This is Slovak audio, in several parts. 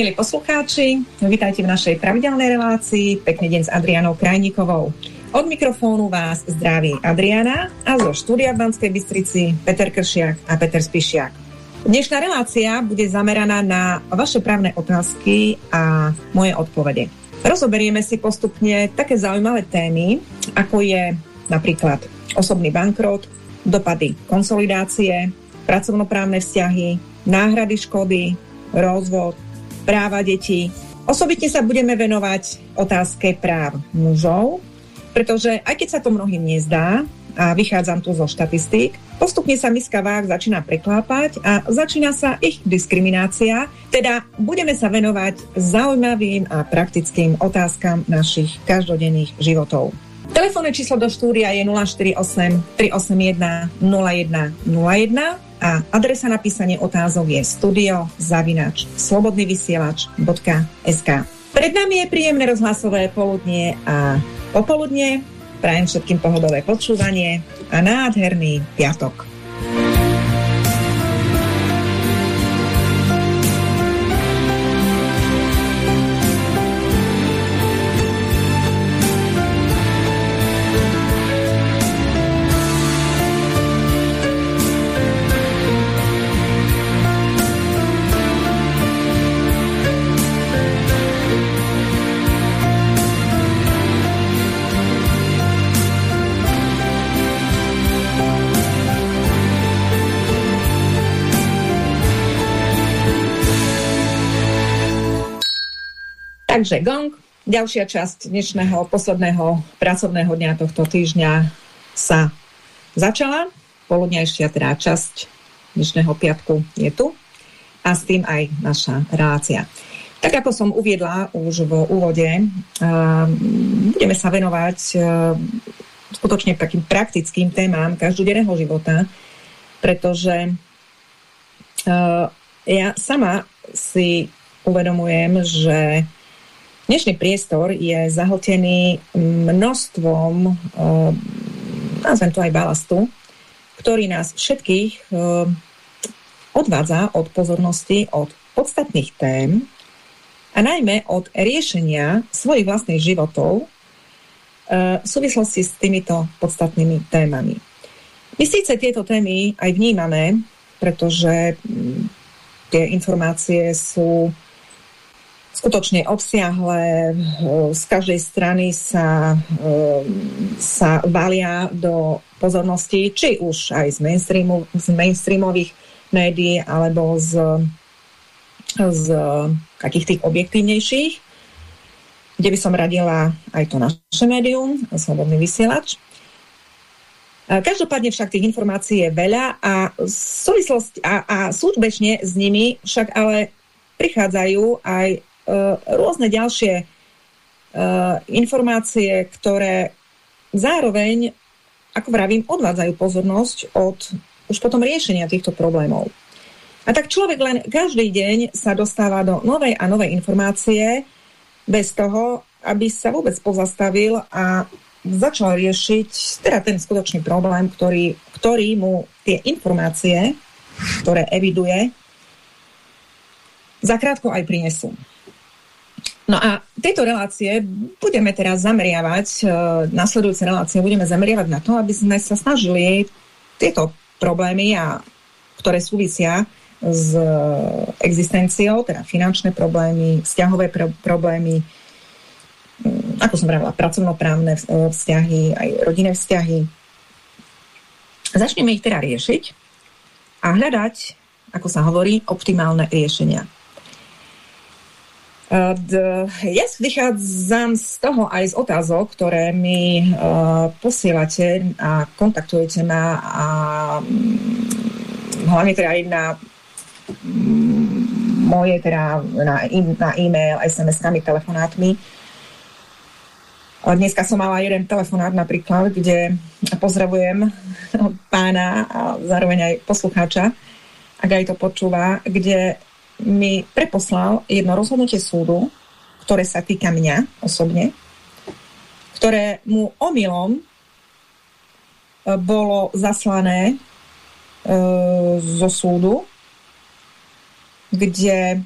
Milí poslucháči, vítajte v našej pravidelnej relácii. Pekný deň s Adrianou Krajníkovou. Od mikrofónu vás zdraví Adriana a zo štúdia v Banskej Bystrici Peter Kršiak a Peter Spišiak. Dnešná relácia bude zameraná na vaše právne otázky a moje odpovede. Rozoberieme si postupne také zaujímavé témy, ako je napríklad osobný bankrot, dopady konsolidácie, pracovnoprávne vzťahy, náhrady škody, rozvod, práva detí. Osobitne sa budeme venovať otázke práv mužov, pretože aj keď sa to mnohým nezdá, a vychádzam tu zo štatistík, postupne sa miska váh začína preklápať a začína sa ich diskriminácia, teda budeme sa venovať zaujímavým a praktickým otázkam našich každodenných životov. Telefónne číslo do štúdia je 048 381 0101 a adresa napísanie otázok je studio zavinač slobodnyvysielač.sk Pred nami je príjemné rozhlasové poludnie a popoludnie. Prajem všetkým pohodové počúvanie a nádherný piatok. Takže gong, ďalšia časť dnešného posledného pracovného dňa tohto týždňa sa začala. Poludňajšia teda časť dnešného piatku je tu a s tým aj naša relácia. Tak ako som uviedla už v úvode, uh, budeme sa venovať uh, skutočne takým praktickým témam každodenného života, pretože uh, ja sama si uvedomujem, že Dnešný priestor je zahltený množstvom, e, nazvem to aj balastu, ktorý nás všetkých e, odvádza od pozornosti, od podstatných tém a najmä od riešenia svojich vlastných životov e, v súvislosti s týmito podstatnými témami. My síce tieto témy aj vnímame, pretože tie informácie sú skutočne obsiahle, z každej strany sa, sa valia do pozornosti, či už aj z, mainstreamu, z mainstreamových médií, alebo z, z takých tých objektívnejších, kde by som radila aj to naše médium, Slobodný vysielač. Každopádne však tých informácií je veľa a, súvislosť, a, a súčbečne s nimi však ale prichádzajú aj Eh, rôzne ďalšie uh, informácie, ktoré zároveň, ako vravím, odvádzajú pozornosť od už potom riešenia týchto problémov. A tak človek len každý deň sa dostáva do novej a novej informácie bez toho, aby sa vôbec pozastavil a začal riešiť teda ten skutočný problém, ktorý, ktorý mu tie informácie, ktoré eviduje, zakrátko aj prinesú. No a tieto relácie budeme teraz zameriavať, e, nasledujúce relácie budeme zameriavať na to, aby sme sa snažili tieto problémy, a, ktoré súvisia s e, existenciou, teda finančné problémy, vzťahové pr- problémy, mm, ako som pravila, pracovnoprávne e, vzťahy, aj rodinné vzťahy. Začneme ich teda riešiť a hľadať, ako sa hovorí, optimálne riešenia. Ja vychádzam z toho aj z otázok, ktoré mi uh, posielate a kontaktujete ma a um, hlavne teda aj na um, moje teda na, na e-mail, SMS-kami, telefonátmi. Dneska som mala jeden telefonát napríklad, kde pozdravujem pána a zároveň aj poslucháča, ak aj to počúva, kde mi preposlal jedno rozhodnutie súdu, ktoré sa týka mňa osobne, ktoré mu omylom e, bolo zaslané e, zo súdu, kde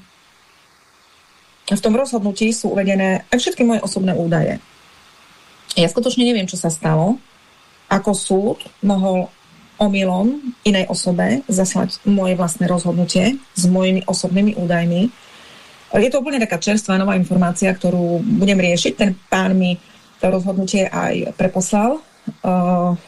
v tom rozhodnutí sú uvedené aj všetky moje osobné údaje. Ja skutočne neviem, čo sa stalo, ako súd mohol omylom inej osobe zaslať moje vlastné rozhodnutie s mojimi osobnými údajmi. Je to úplne taká čerstvá nová informácia, ktorú budem riešiť. Ten pán mi to rozhodnutie aj preposlal, uh,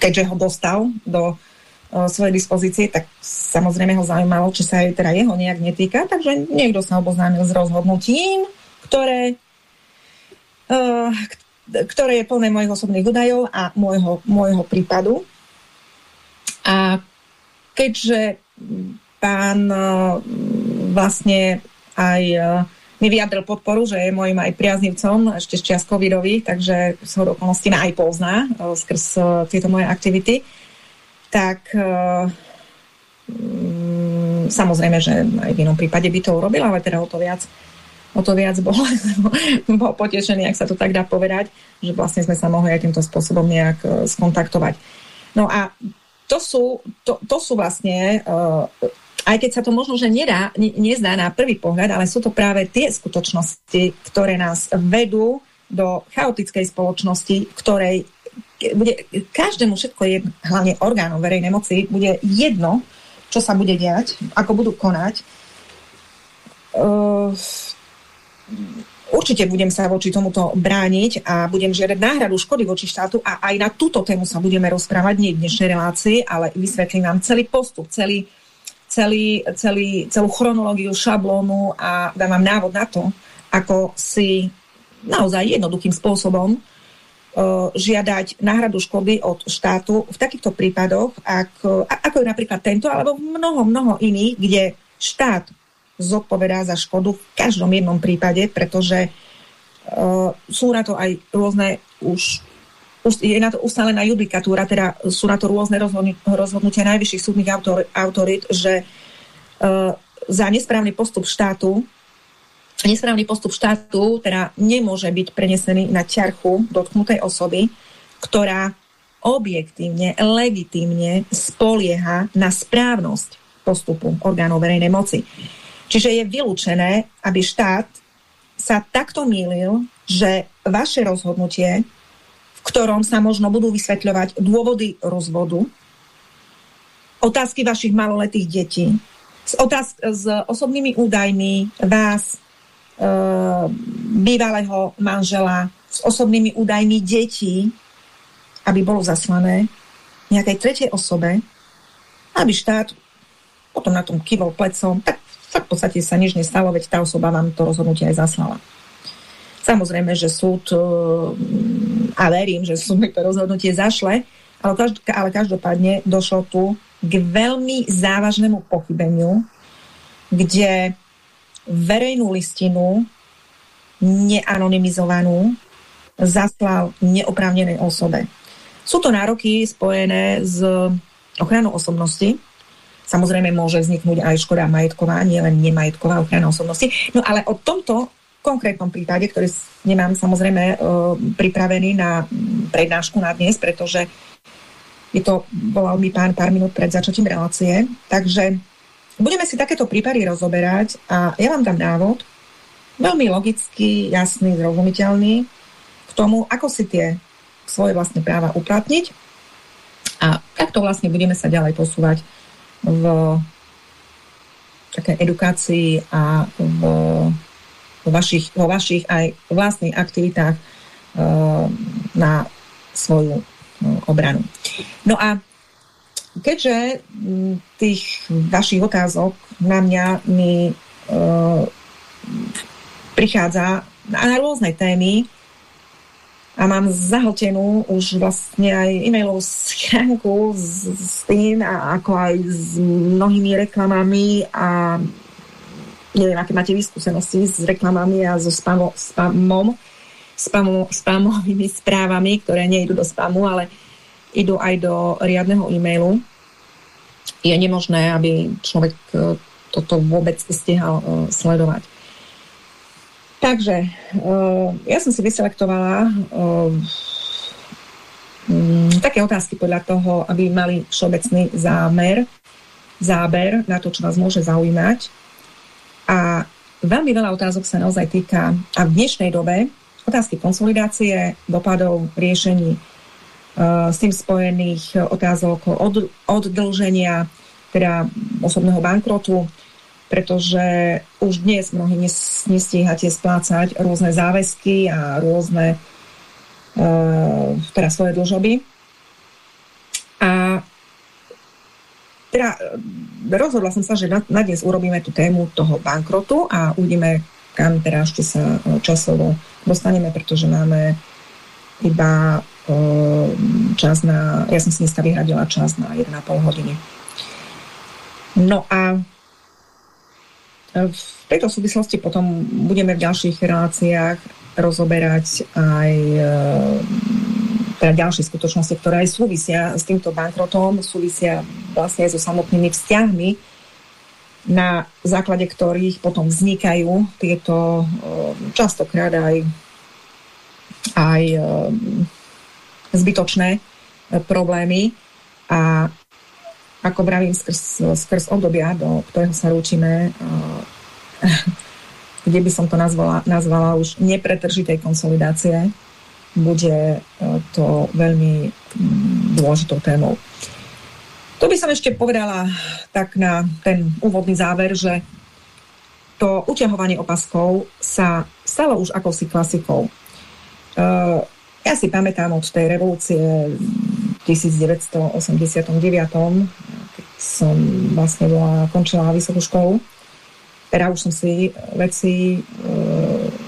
keďže ho dostal do uh, svojej dispozície, tak samozrejme ho zaujímalo, či sa aj teda jeho nejak netýka, takže niekto sa oboznámil s rozhodnutím, ktoré, uh, ktoré je plné mojich osobných údajov a môjho, môjho prípadu. A keďže pán vlastne aj mi vyjadril podporu, že je môjim aj priaznivcom, ešte z čias covidových, takže svoj okolností ma aj pozná uh, skrz tieto moje aktivity. Tak um, samozrejme, že aj v inom prípade by to urobil, ale teda o to viac o to viac bol, bol potešený, ak sa to tak dá povedať, že vlastne sme sa mohli aj týmto spôsobom nejak uh, skontaktovať. No a to sú, to, to sú vlastne uh, aj keď sa to možno, že nedá, ne, nezdá na prvý pohľad, ale sú to práve tie skutočnosti, ktoré nás vedú do chaotickej spoločnosti, ktorej bude každému všetko je, hlavne orgánom verejnej moci, bude jedno, čo sa bude diať, ako budú konať. Uh, určite budem sa voči tomuto brániť a budem žiadať náhradu škody voči štátu a aj na túto tému sa budeme rozprávať nie v dnešnej relácii, ale vysvetlím vám celý postup, celý celý, celý, celú chronológiu, šablónu a dám vám návod na to, ako si naozaj jednoduchým spôsobom uh, žiadať náhradu škody od štátu v takýchto prípadoch, ako, ako je napríklad tento, alebo mnoho, mnoho iných, kde štát zodpovedá za škodu v každom jednom prípade, pretože uh, sú na to aj rôzne už je na to ustálená judikatúra, teda sú na to rôzne rozhodnutia najvyšších súdnych autor, autorit, že uh, za nesprávny postup štátu nesprávny postup štátu teda nemôže byť prenesený na ťarchu dotknutej osoby, ktorá objektívne, legitímne spolieha na správnosť postupu orgánov verejnej moci. Čiže je vylúčené, aby štát sa takto mýlil, že vaše rozhodnutie ktorom sa možno budú vysvetľovať dôvody rozvodu, otázky vašich maloletých detí, s, otázk, s osobnými údajmi vás, e, bývalého manžela, s osobnými údajmi detí, aby bolo zaslané nejakej tretej osobe, aby štát potom na tom kývol plecom, tak v podstate sa nič nestalo, veď tá osoba vám to rozhodnutie aj zaslala. Samozrejme, že súd, e, a verím, že súd to rozhodnutie zašle, ale, každ ale každopádne došlo tu k veľmi závažnému pochybeniu, kde verejnú listinu neanonymizovanú zaslal neoprávnenej osobe. Sú to nároky spojené s ochranou osobnosti. Samozrejme môže vzniknúť aj škoda majetková, nielen nemajetková ochrana osobnosti. No ale o tomto konkrétnom prípade, ktorý nemám samozrejme uh, pripravený na prednášku na dnes, pretože je to, volal mi pán pár minút pred začatím relácie. Takže budeme si takéto prípady rozoberať a ja vám dám návod, veľmi logický, jasný, zrozumiteľný k tomu, ako si tie svoje vlastné práva uplatniť a takto vlastne budeme sa ďalej posúvať v také edukácii a v vo vašich, vo vašich aj vlastných aktivitách uh, na svoju uh, obranu. No a keďže tých vašich otázok na mňa mi uh, prichádza na, na rôzne témy a mám zahltenú už vlastne aj e-mailovú schránku s, s tým, a ako aj s mnohými reklamami a neviem, aké máte vyskúsenosti s reklamami a so spamo, spamom, spamo, spamovými správami, ktoré nejdu do spamu, ale idú aj do riadneho e-mailu. Je nemožné, aby človek e, toto vôbec stihal uh, sledovať. Takže uh, ja som si vyselektovala uh, um, také otázky podľa toho, aby mali všeobecný zámer, záber na to, čo vás môže zaujímať. A veľmi veľa otázok sa naozaj týka, a v dnešnej dobe, otázky konsolidácie, dopadov, riešení uh, s tým spojených otázok od, oddlženia, teda osobného bankrotu, pretože už dnes mnohí nestíhate splácať rôzne záväzky a rôzne uh, teda svoje dlžoby. A teda rozhodla som sa, že na, na dnes urobíme tú tému toho bankrotu a uvidíme, kam teda ešte sa e, časovo dostaneme, pretože máme iba uh, čas na, ja som si dneska vyhradila čas na 1,5 hodiny. No a v tejto súvislosti potom budeme v ďalších reláciách rozoberať aj e, teda ďalšie skutočnosti, ktoré aj súvisia s týmto bankrotom, súvisia vlastne aj so samotnými vzťahmi, na základe ktorých potom vznikajú tieto e, častokrát aj, aj e, zbytočné problémy. A ako vravím, skrz, skrz obdobia, do ktorého sa rúčime, kde by som to nazvala, nazvala už nepretržitej konsolidácie, bude to veľmi mm, dôležitou témou. To by som ešte povedala tak na ten úvodný záver, že to uťahovanie opaskov sa stalo už akousi klasikou. Ja si pamätám od tej revolúcie 1989, keď som vlastne bola, končila vysokú školu. Teda už som si veci e,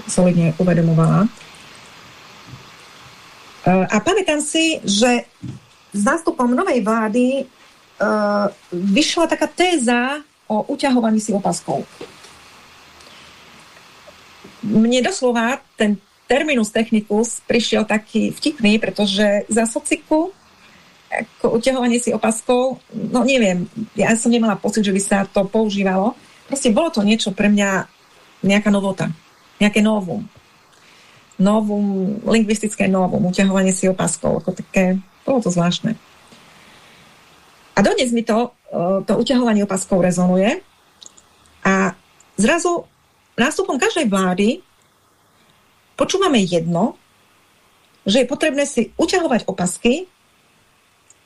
solidne uvedomovala. E, a pamätám si, že s nástupom novej vlády e, vyšla taká téza o uťahovaní si opaskov. Mne doslova ten terminus technicus prišiel taký vtipný, pretože za sociku ako uťahovanie si opaskov, no neviem, ja som nemala pocit, že by sa to používalo. Proste bolo to niečo pre mňa, nejaká novota, nejaké novum. Novum, lingvistické novum, uťahovanie si opaskov, ako také, bolo to zvláštne. A dodnes mi to, e, to uťahovanie opaskov rezonuje a zrazu nástupom každej vlády počúvame jedno, že je potrebné si uťahovať opasky,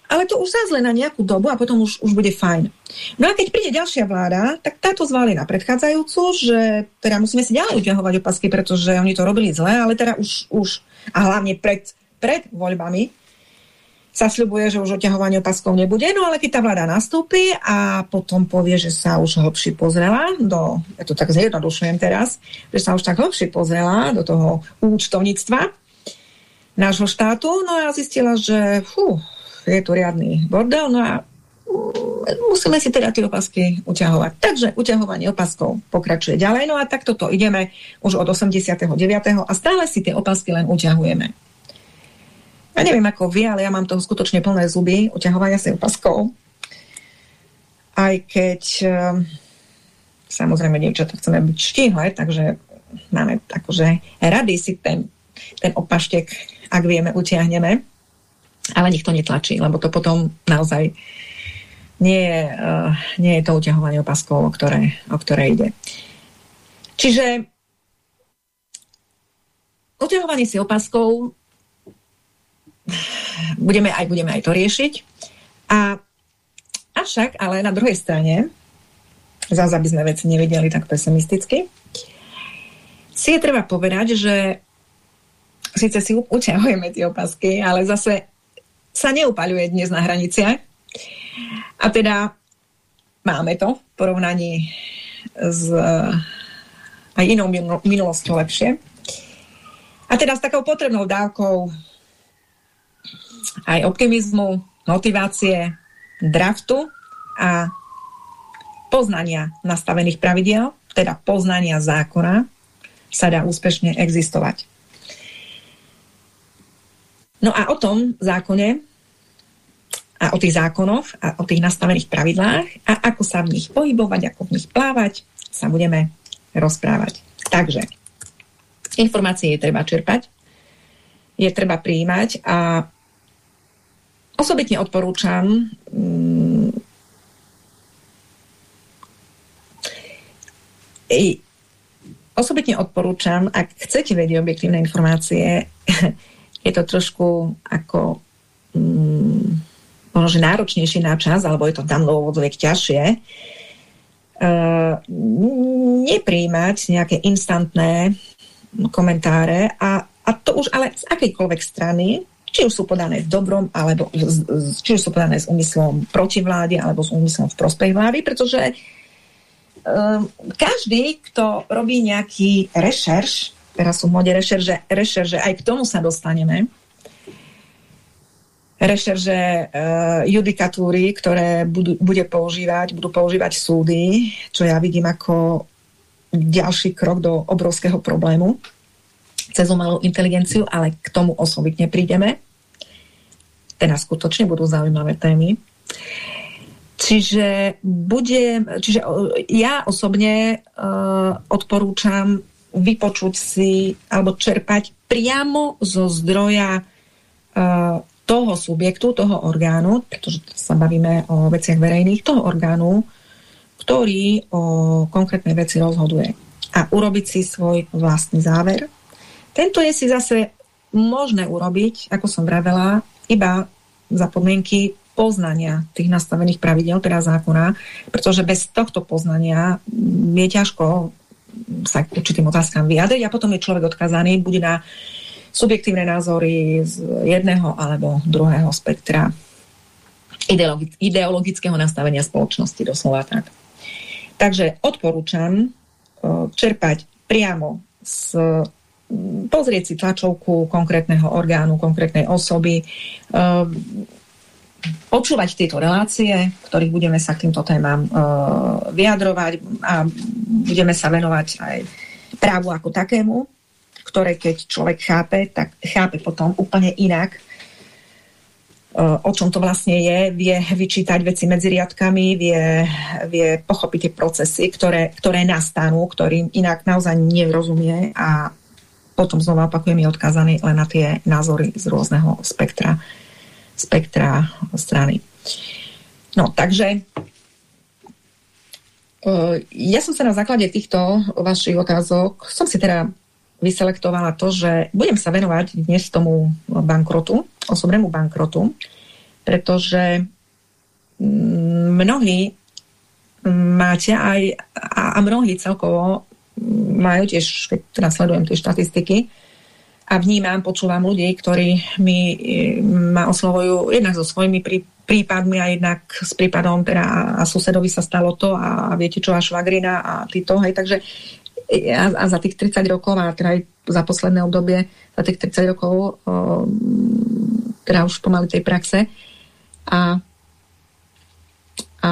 ale to už zase na nejakú dobu a potom už, už bude fajn. No a keď príde ďalšia vláda, tak táto zváli na predchádzajúcu, že teda musíme si ďalej uťahovať opasky, pretože oni to robili zle, ale teda už, už a hlavne pred, pred voľbami sa sľubuje, že už oťahovanie opaskov nebude, no ale keď tá vláda nastúpi a potom povie, že sa už hlbšie pozrela do, ja to tak zjednodušujem teraz, že sa už tak hlbšie pozrela do toho účtovníctva nášho štátu, no a zistila, že fú, je tu riadny bordel, no a mm, musíme si teda tie opasky uťahovať. Takže uťahovanie opaskov pokračuje ďalej, no a takto to ideme už od 89. a stále si tie opasky len uťahujeme. Ja neviem ako vy, ale ja mám toho skutočne plné zuby uťahovania si opaskov. Aj keď ehm, samozrejme dievčatá chceme byť štíhle, takže máme akože rady si ten, ten opaštek, ak vieme, utiahneme ale nikto netlačí, lebo to potom naozaj nie je, uh, nie je to uťahovanie opaskov, o ktoré, o ktoré ide. Čiže uťahovanie si opaskov budeme aj, budeme aj to riešiť. A avšak, ale na druhej strane, zase aby sme veci nevideli tak pesimisticky, si je treba povedať, že síce si uťahujeme tie opasky, ale zase sa neupaľuje dnes na hraniciach. A teda máme to v porovnaní s aj inou minulosťou lepšie. A teda s takou potrebnou dávkou aj optimizmu, motivácie, draftu a poznania nastavených pravidiel, teda poznania zákona, sa dá úspešne existovať. No a o tom zákone a o tých zákonoch a o tých nastavených pravidlách a ako sa v nich pohybovať, ako v nich plávať, sa budeme rozprávať. Takže, informácie je treba čerpať, je treba prijímať a osobitne odporúčam mm, osobitne odporúčam, ak chcete vedieť objektívne informácie, je to trošku ako mm, možno, že náročnejší na čas, alebo je to tam dôvodovek ťažšie, uh, nepríjmať nejaké instantné komentáre a, a to už ale z akejkoľvek strany, či už sú podané v dobrom, alebo či už sú podané s úmyslom proti vláde, alebo s úmyslom v prospech vlády, pretože um, každý, kto robí nejaký rešerš, teraz sú v mode rešerže, rešerže, aj k tomu sa dostaneme, rešerže uh, judikatúry, ktoré budú, bude používať, budú používať súdy, čo ja vidím ako ďalší krok do obrovského problému cez umelú inteligenciu, ale k tomu osobitne prídeme. Teda skutočne budú zaujímavé témy. Čiže, bude, čiže ja osobne uh, odporúčam vypočuť si alebo čerpať priamo zo zdroja uh, toho subjektu, toho orgánu, pretože sa bavíme o veciach verejných, toho orgánu, ktorý o konkrétnej veci rozhoduje a urobiť si svoj vlastný záver. Tento je si zase možné urobiť, ako som vravela, iba za podmienky poznania tých nastavených pravidel, teda zákona, pretože bez tohto poznania je ťažko sa k určitým otázkam vyjadriť a potom je človek odkazaný buď na subjektívne názory z jedného alebo druhého spektra ideologického nastavenia spoločnosti, doslova tak. Takže odporúčam čerpať priamo z pozrieť si tlačovku konkrétneho orgánu, konkrétnej osoby, počúvať tieto relácie, v ktorých budeme sa k týmto témam vyjadrovať a budeme sa venovať aj právu ako takému, ktoré keď človek chápe, tak chápe potom úplne inak o čom to vlastne je, vie vyčítať veci medzi riadkami, vie, vie pochopiť tie procesy, ktoré, ktoré nastanú, ktorým inak naozaj nerozumie a potom znova opakujem, je odkázaný len na tie názory z rôzneho spektra, spektra strany. No, takže ja som sa na základe týchto vašich otázok, som si teda vyselektovala to, že budem sa venovať dnes tomu bankrotu, osobnému bankrotu, pretože mm, mnohí máte aj, a, mnohí celkovo majú tiež, keď teda tie štatistiky, a vnímam, počúvam ľudí, ktorí mi, ma oslovujú jednak so svojimi prí, prípadmi a jednak s prípadom teda a susedovi sa stalo to a, a viete čo, a švagrina a títo, hej, takže a, a za tých 30 rokov a teda aj za posledné obdobie, za tých 30 rokov o, teda už pomaly tej praxe a, a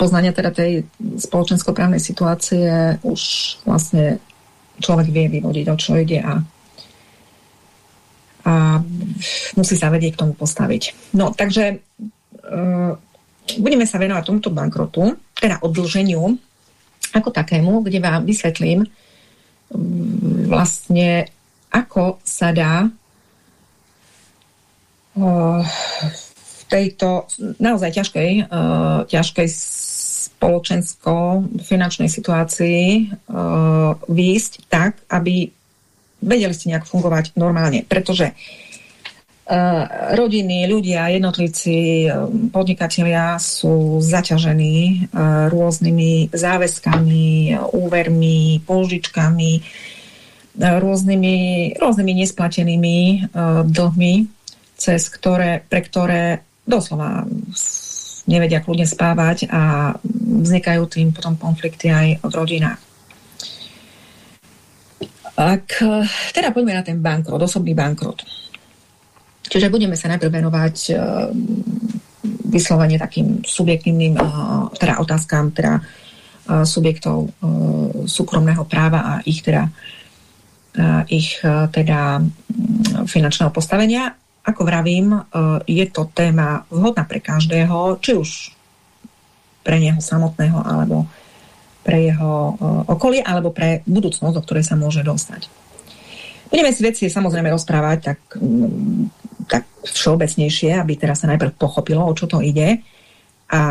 poznania teda tej spoločensko-právnej situácie už vlastne človek vie vyvodiť, o čo ide a, a musí sa vedieť k tomu postaviť. No, takže uh, budeme sa venovať tomuto bankrotu, teda odlženiu ako takému, kde vám vysvetlím vlastne, ako sa dá v tejto naozaj ťažkej, ťažkej spoločensko-finančnej situácii výjsť tak, aby vedeli ste nejak fungovať normálne. Pretože rodiny, ľudia, jednotlivci, podnikatelia sú zaťažení rôznymi záväzkami, úvermi, požičkami, rôznymi, rôznymi nesplatenými dlhmi, cez ktoré, pre ktoré doslova nevedia kľudne spávať a vznikajú tým potom konflikty aj v rodinách. Ak, teda poďme na ten bankrot, osobný bankrot. Čiže budeme sa najprv venovať uh, vyslovene takým subjektívnym uh, teda otázkam teda, uh, subjektov súkromného práva a ich teda, ich teda finančného postavenia. Ako vravím, je to téma vhodná pre každého, či už pre neho samotného, alebo pre jeho okolie, alebo pre budúcnosť, do ktorej sa môže dostať. Budeme si veci samozrejme rozprávať tak tak všeobecnejšie, aby teraz sa najprv pochopilo, o čo to ide. a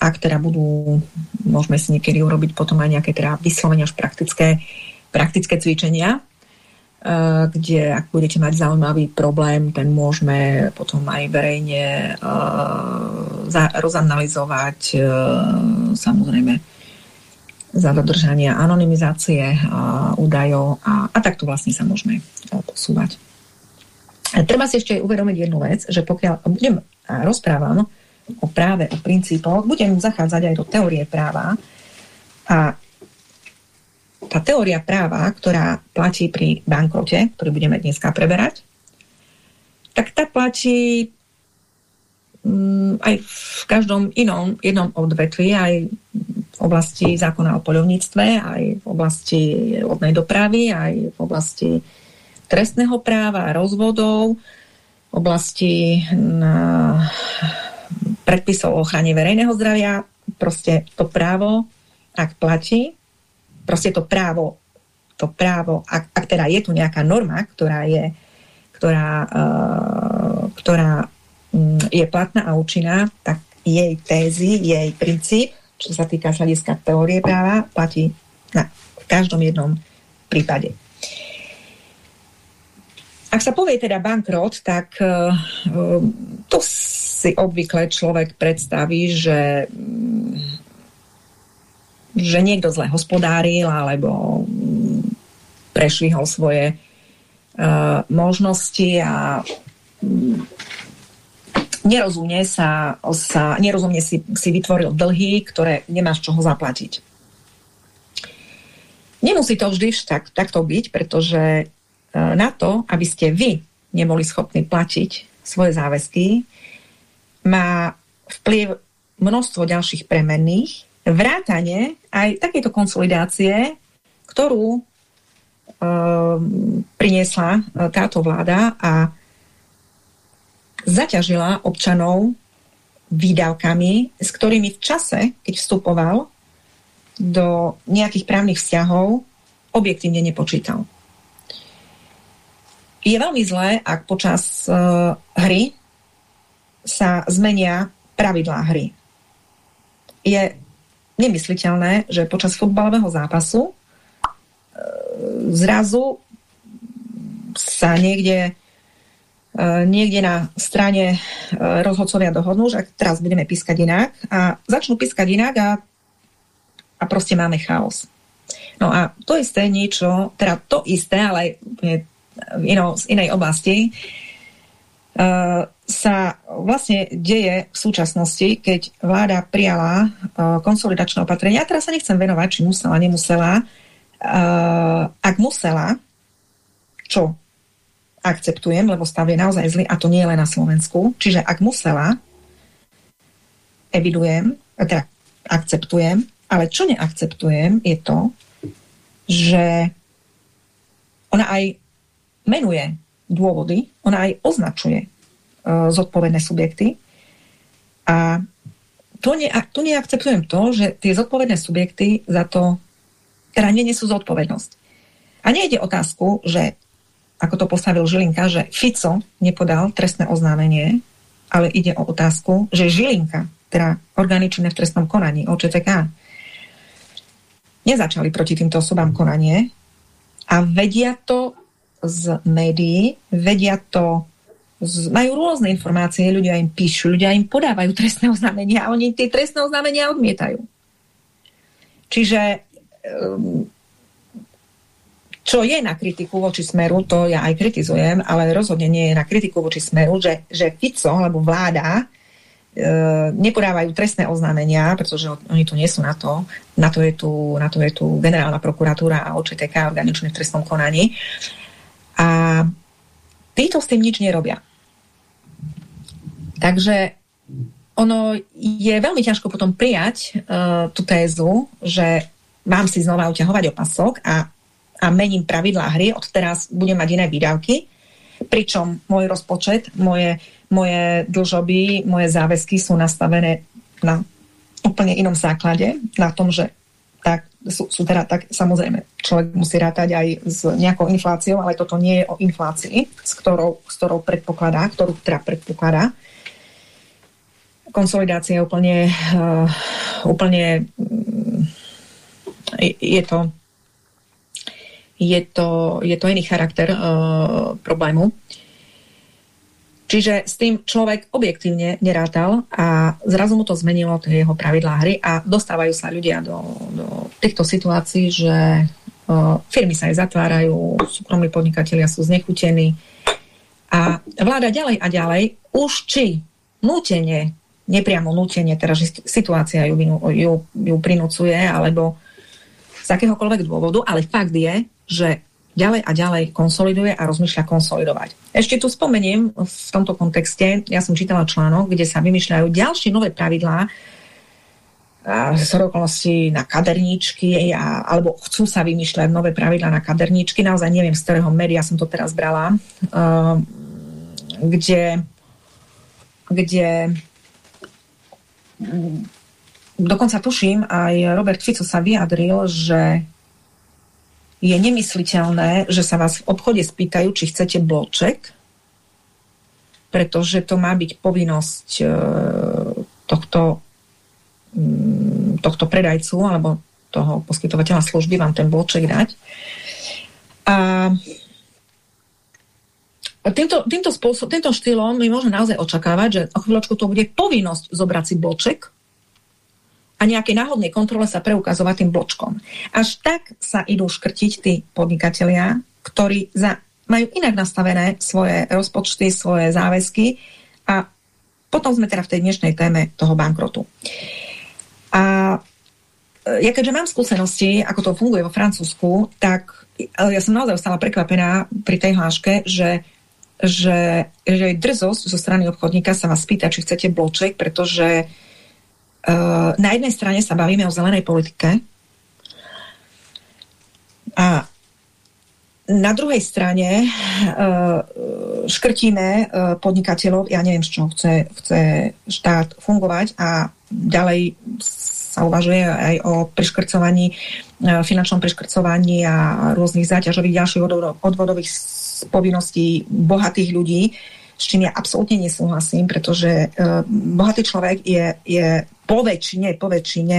ak teda budú, môžeme si niekedy urobiť potom aj nejaké teda vyslovene až praktické, praktické cvičenia, kde ak budete mať zaujímavý problém, ten môžeme potom aj verejne uh, rozanalizovať uh, samozrejme za dodržania anonymizácie údajov a, a takto vlastne sa môžeme posúvať. Treba si ešte uvedomiť jednu vec, že pokiaľ budem rozprávam o práve, o princípoch, budem zachádzať aj do teórie práva a tá teória práva, ktorá platí pri bankrote, ktorý budeme dneska preberať, tak tá platí um, aj v každom inom jednom odvetvi, aj v oblasti zákona o poľovníctve, aj v oblasti odnej dopravy, aj v oblasti trestného práva, rozvodov, v oblasti na, predpisov o ochrane verejného zdravia. Proste to právo, ak platí, proste to právo, to právo, ak, ak teda je tu nejaká norma, ktorá je, ktorá, uh, ktorá um, je platná a účinná, tak jej tézy, jej princíp, čo sa týka hľadiska teórie práva, platí na, v každom jednom prípade. Ak sa povie teda bankrot, tak uh, to si obvykle človek predstaví, že um, že niekto zle hospodáril alebo prešvihol svoje uh, možnosti a um, nerozumne, sa, sa, nerozumne si, si vytvoril dlhy, ktoré nemáš čoho zaplatiť. Nemusí to vždy tak, takto byť, pretože uh, na to, aby ste vy neboli schopní platiť svoje záväzky, má vplyv množstvo ďalších premenných, vrátane aj takéto konsolidácie, ktorú e, priniesla e, táto vláda a zaťažila občanov výdavkami, s ktorými v čase, keď vstupoval do nejakých právnych vzťahov, objektívne nepočítal. Je veľmi zlé, ak počas uh, hry sa zmenia pravidlá hry. Je nemysliteľné, že počas futbalového zápasu e, zrazu sa niekde e, niekde na strane e, rozhodcovia dohodnú, že teraz budeme pískať inak a začnú pískať inak a, a proste máme chaos. No a to isté niečo, teda to isté, ale z inej oblasti, sa vlastne deje v súčasnosti, keď vláda prijala uh, konsolidačné opatrenia. Ja teraz sa nechcem venovať, či musela, nemusela. Uh, ak musela, čo akceptujem, lebo stav je naozaj zlý a to nie je len na Slovensku. Čiže ak musela, evidujem, teda akceptujem, ale čo neakceptujem je to, že ona aj menuje dôvody, ona aj označuje E, zodpovedné subjekty. A to, ne, tu neakceptujem to, že tie zodpovedné subjekty za to teda nenesú zodpovednosť. A nejde otázku, že ako to postavil Žilinka, že Fico nepodal trestné oznámenie, ale ide o otázku, že Žilinka, teda orgány v trestnom konaní, OČTK, nezačali proti týmto osobám konanie a vedia to z médií, vedia to majú rôzne informácie, ľudia im píšu, ľudia im podávajú trestné oznámenia a oni tie trestné oznámenia odmietajú. Čiže ehm, čo je na kritiku voči Smeru, to ja aj kritizujem, ale rozhodne nie je na kritiku voči Smeru, že, že Fico alebo vláda e, nepodávajú trestné oznámenia, pretože oni tu nie sú na to. Na to je tu, na to je tu generálna prokuratúra a OČTK, organičné v trestnom konaní. A títo s tým nič nerobia. Takže ono je veľmi ťažko potom prijať uh, tú tézu, že mám si znova uťahovať opasok a, a mením pravidlá hry, od teraz budem mať iné výdavky, pričom môj rozpočet, moje, moje dlžoby, moje záväzky sú nastavené na úplne inom základe, na tom, že tak, sú, sú teda tak, samozrejme, človek musí rátať aj s nejakou infláciou, ale toto nie je o inflácii, s ktorou, s ktorou predpokladá, ktorú teda predpokladá konsolidácia je úplne, uh, úplne je to je to, je to iný charakter uh, problému. Čiže s tým človek objektívne nerátal a zrazu mu to zmenilo tie jeho pravidlá hry a dostávajú sa ľudia do, do týchto situácií, že uh, firmy sa aj zatvárajú, súkromní podnikatelia sú znechutení a vláda ďalej a ďalej už či nútenie, nepriamo nútenie, teda že situácia ju, ju, ju prinúcuje, alebo z akéhokoľvek dôvodu, ale fakt je, že ďalej a ďalej konsoliduje a rozmýšľa konsolidovať. Ešte tu spomeniem v tomto kontexte, ja som čítala článok, kde sa vymýšľajú ďalšie nové pravidlá z na kaderníčky a, alebo chcú sa vymýšľať nové pravidlá na kaderníčky. Naozaj neviem, z ktorého média som to teraz brala, uh, kde, kde dokonca tuším, aj Robert Fico sa vyjadril, že je nemysliteľné, že sa vás v obchode spýtajú, či chcete bloček, pretože to má byť povinnosť e, tohto, mm, tohto predajcu alebo toho poskytovateľa služby vám ten bloček dať. A týmto, týmto, spôsob, týmto štýlom my môžeme naozaj očakávať, že o chvíľočku to bude povinnosť zobrať si bloček a nejakej náhodnej kontrole sa preukazovať tým bločkom. Až tak sa idú škrtiť tí podnikatelia, ktorí za, majú inak nastavené svoje rozpočty, svoje záväzky a potom sme teda v tej dnešnej téme toho bankrotu. A e, ja keďže mám skúsenosti, ako to funguje vo Francúzsku, tak e, ja som naozaj ostala prekvapená pri tej hláške, že že, že drzosť zo strany obchodníka sa vás spýta, či chcete bloček, pretože uh, na jednej strane sa bavíme o zelenej politike a na druhej strane uh, škrtíme uh, podnikateľov, ja neviem, z čoho chce, chce štát fungovať a ďalej sa uvažuje aj o preškrcovaní, uh, finančnom preškrcovaní a rôznych záťažových ďalších odvodových povinností bohatých ľudí, s čím ja absolútne nesúhlasím, pretože uh, bohatý človek je, je po väčšine, po väčšine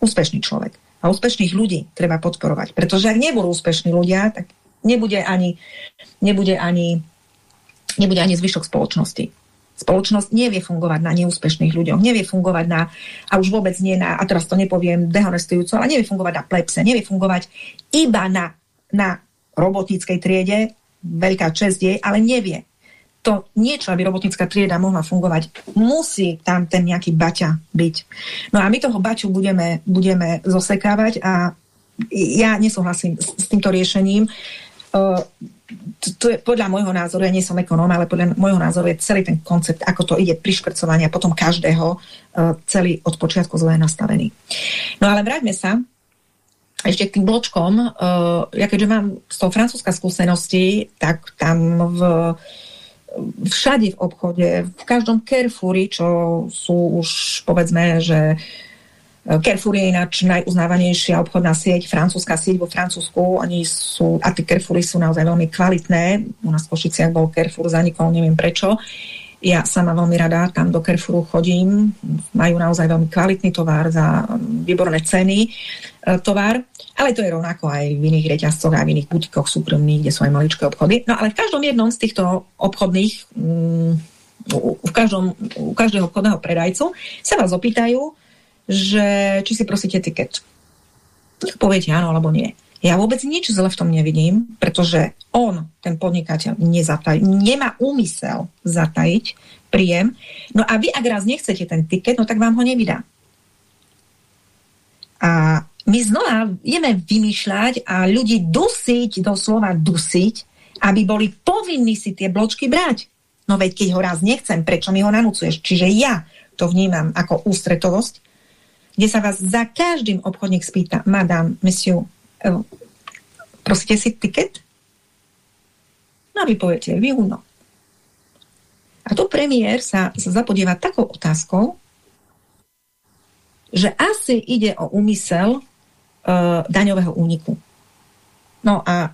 úspešný človek. A úspešných ľudí treba podporovať. Pretože ak nebudú úspešní ľudia, tak nebude ani, nebude ani, nebude ani zvyšok spoločnosti. Spoločnosť nevie fungovať na neúspešných ľuďoch, nevie fungovať na, a už vôbec nie na, a teraz to nepoviem dehonestujúco, ale nevie fungovať na plepse, nevie fungovať iba na, na robotníckej triede, veľká čest jej, ale nevie to niečo, aby robotnícka trieda mohla fungovať, musí tam ten nejaký baťa byť. No a my toho baťu budeme, budeme zosekávať a ja nesúhlasím s, s týmto riešením. Uh, to, je podľa môjho názoru, ja nie som ekonóm, ale podľa môjho názoru je celý ten koncept, ako to ide pri škrcovaní a potom každého uh, celý od počiatku zle nastavený. No ale vráťme sa ešte k tým bločkom. Uh, ja keďže mám z toho francúzska skúsenosti, tak tam v všade v obchode, v každom Carrefouri, čo sú už povedzme, že e, Carrefour je ináč najuznávanejšia obchodná sieť, francúzska sieť vo Francúzsku. Oni sú, a tie Carrefoury sú naozaj veľmi kvalitné. U nás v Košiciach bol Carrefour, zanikol, neviem prečo. Ja sama veľmi rada tam do Carrefouru chodím. Majú naozaj veľmi kvalitný tovar za výborné ceny e, tovar. Ale to je rovnako aj v iných reťazcoch a v iných butikoch súkromných, kde sú aj maličké obchody. No ale v každom jednom z týchto obchodných, um, v každom, u každého obchodného predajcu sa vás opýtajú, že či si prosíte tiket. Poviete áno alebo nie. Ja vôbec nič zle v tom nevidím, pretože on, ten podnikateľ, nezatají, nemá úmysel zatajiť príjem. No a vy, ak raz nechcete ten tiket, no tak vám ho nevydá. A my znova ideme vymýšľať a ľudí dusiť, doslova dusiť, aby boli povinní si tie bločky brať. No veď keď ho raz nechcem, prečo mi ho nanúcuješ? Čiže ja to vnímam ako ústretovosť, kde sa vás za každým obchodník spýta, madame, monsieur, uh, prosíte si tiket? No a vy poviete, vy uno. A tu premiér sa, sa zapodieva takou otázkou, že asi ide o úmysel uh, daňového úniku. No a,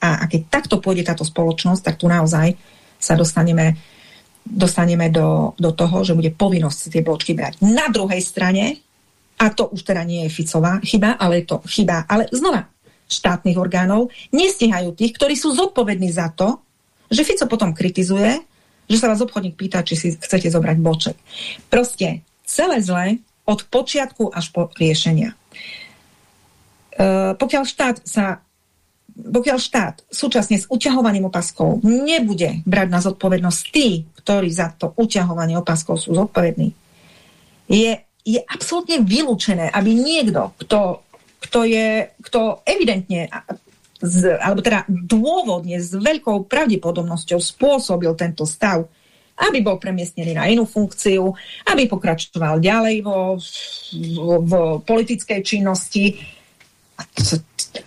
a, a keď takto pôjde táto spoločnosť, tak tu naozaj sa dostaneme dostaneme do, do toho, že bude povinnosť tie bločky brať. Na druhej strane, a to už teda nie je Ficová chyba, ale je to chyba, ale znova štátnych orgánov, nestíhajú tých, ktorí sú zodpovední za to, že Fico potom kritizuje, že sa vás obchodník pýta, či si chcete zobrať boček. Proste celé zle od počiatku až po riešenia. E, pokiaľ štát sa pokiaľ štát súčasne s uťahovaním opaskov nebude brať na zodpovednosť tí, ktorí za to uťahovanie opaskov sú zodpovední, je, je absolútne vylúčené, aby niekto, kto, kto, je, kto evidentne z, alebo teda dôvodne s veľkou pravdepodobnosťou spôsobil tento stav, aby bol premiestnený na inú funkciu, aby pokračoval ďalej vo, vo, vo politickej činnosti.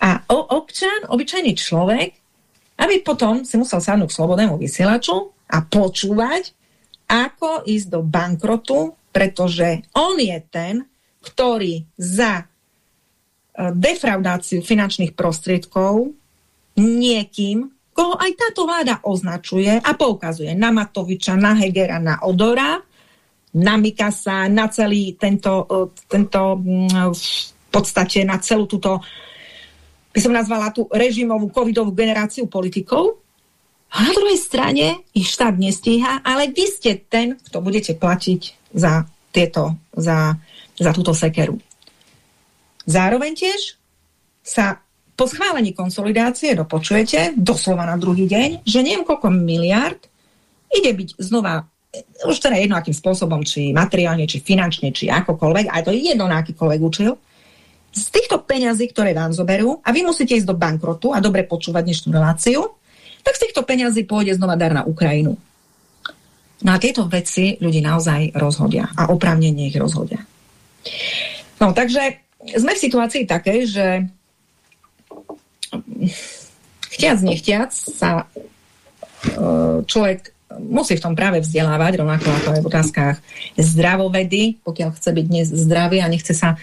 A, a občan, obyčajný človek, aby potom si musel sadnúť k slobodnému vysielaču a počúvať, ako ísť do bankrotu, pretože on je ten, ktorý za defraudáciu finančných prostriedkov niekým, koho aj táto vláda označuje a poukazuje na Matoviča, na Hegera, na Odora, na Mikasa, na celý tento, e, tento mm, v podstate na celú túto by som nazvala tú režimovú covidovú generáciu politikov. A na druhej strane ich štát nestíha, ale vy ste ten, kto budete platiť za tieto, za, za túto sekeru. Zároveň tiež sa po schválení konsolidácie dopočujete, doslova na druhý deň, že neviem koľko miliard ide byť znova, už teda jedno akým spôsobom, či materiálne, či finančne, či akokoľvek, aj to je jedno na akýkoľvek účel, z týchto peňazí, ktoré vám zoberú a vy musíte ísť do bankrotu a dobre počúvať dnešnú reláciu, tak z týchto peňazí pôjde znova dar na Ukrajinu. No a tieto veci ľudí naozaj rozhodia a oprávnene ich rozhodia. No takže sme v situácii takej, že chtiac, nechtiac sa e, človek musí v tom práve vzdelávať, rovnako ako aj v otázkach zdravovedy, pokiaľ chce byť dnes zdravý a nechce sa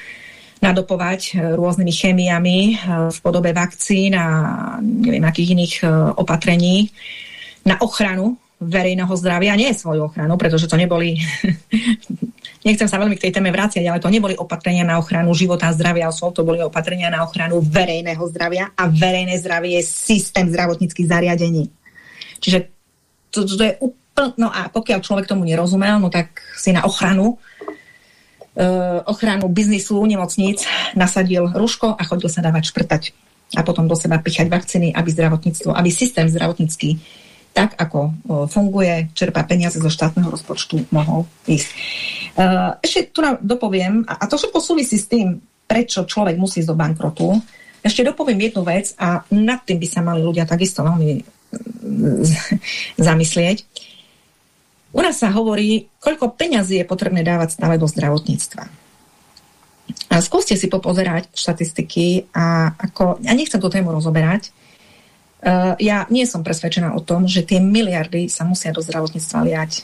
nadopovať rôznymi chemiami e, v podobe vakcín a neviem akých iných e, opatrení na ochranu verejného zdravia, nie svoju ochranu, pretože to neboli nechcem sa veľmi k tej téme vráciať, ale to neboli opatrenia na ochranu života a zdravia osôb, to boli opatrenia na ochranu verejného zdravia a verejné zdravie je systém zdravotníckých zariadení. Čiže to, to je úplne, no a pokiaľ človek tomu nerozumel, no tak si na ochranu ochranu biznisu nemocníc nasadil ruško a chodil sa dávať šprtať a potom do seba pichať vakcíny, aby zdravotníctvo, aby systém zdravotnícky tak, ako funguje, čerpá peniaze zo štátneho rozpočtu, mohol ísť. Ešte tu nám dopoviem, a to všetko súvisí s tým, prečo človek musí ísť do bankrotu. Ešte dopoviem jednu vec a nad tým by sa mali ľudia takisto veľmi zamyslieť. U nás sa hovorí, koľko peňazí je potrebné dávať stále do zdravotníctva. A skúste si popozerať štatistiky a ako, ja nechcem tú tému rozoberať, Uh, ja nie som presvedčená o tom, že tie miliardy sa musia do zdravotníctva liať.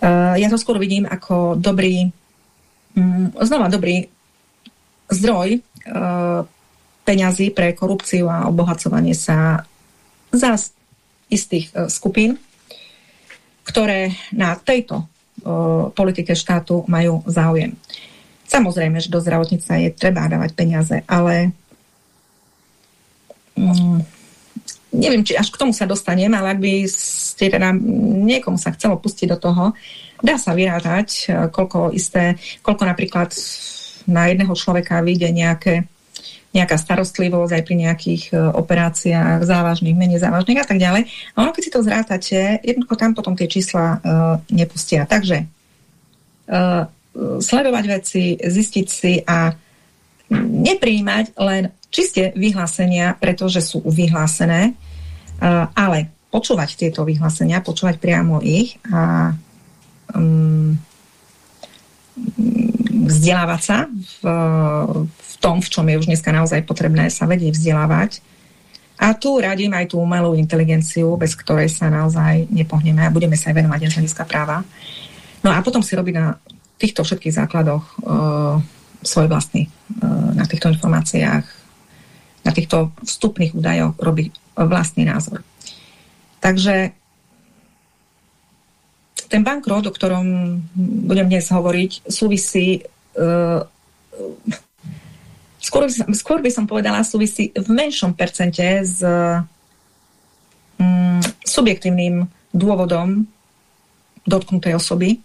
Uh, ja to skôr vidím ako dobrý, um, znova dobrý zdroj uh, peňazí pre korupciu a obohacovanie sa za istých skupín, ktoré na tejto uh, politike štátu majú záujem. Samozrejme, že do zdravotníctva je treba dávať peniaze, ale um, neviem, či až k tomu sa dostanem, ale ak by ste teda niekomu sa chcelo pustiť do toho, dá sa vyrátať, e, koľko isté, koľko napríklad na jedného človeka vyjde nejaké, nejaká starostlivosť aj pri nejakých uh, operáciách závažných, menej závažných a tak ďalej. A ono, keď si to zrátate, jednoducho tam potom tie čísla uh, nepustia. Takže uh, sledovať veci, zistiť si a nepríjmať len čiste vyhlásenia, pretože sú vyhlásené, ale počúvať tieto vyhlásenia, počúvať priamo ich a um, vzdelávať sa v, v tom, v čom je už dneska naozaj potrebné sa vedieť vzdelávať. A tu radím aj tú umelú inteligenciu, bez ktorej sa naozaj nepohneme a budeme sa aj venovať aj hľadiska práva. No a potom si robiť na týchto všetkých základoch uh, svoj vlastný, uh, na týchto informáciách na týchto vstupných údajoch robiť vlastný názor. Takže ten bankrot, o ktorom budem dnes hovoriť, súvisí uh, skôr, skôr by som povedala súvisí v menšom percente s um, subjektívnym dôvodom dotknutej osoby,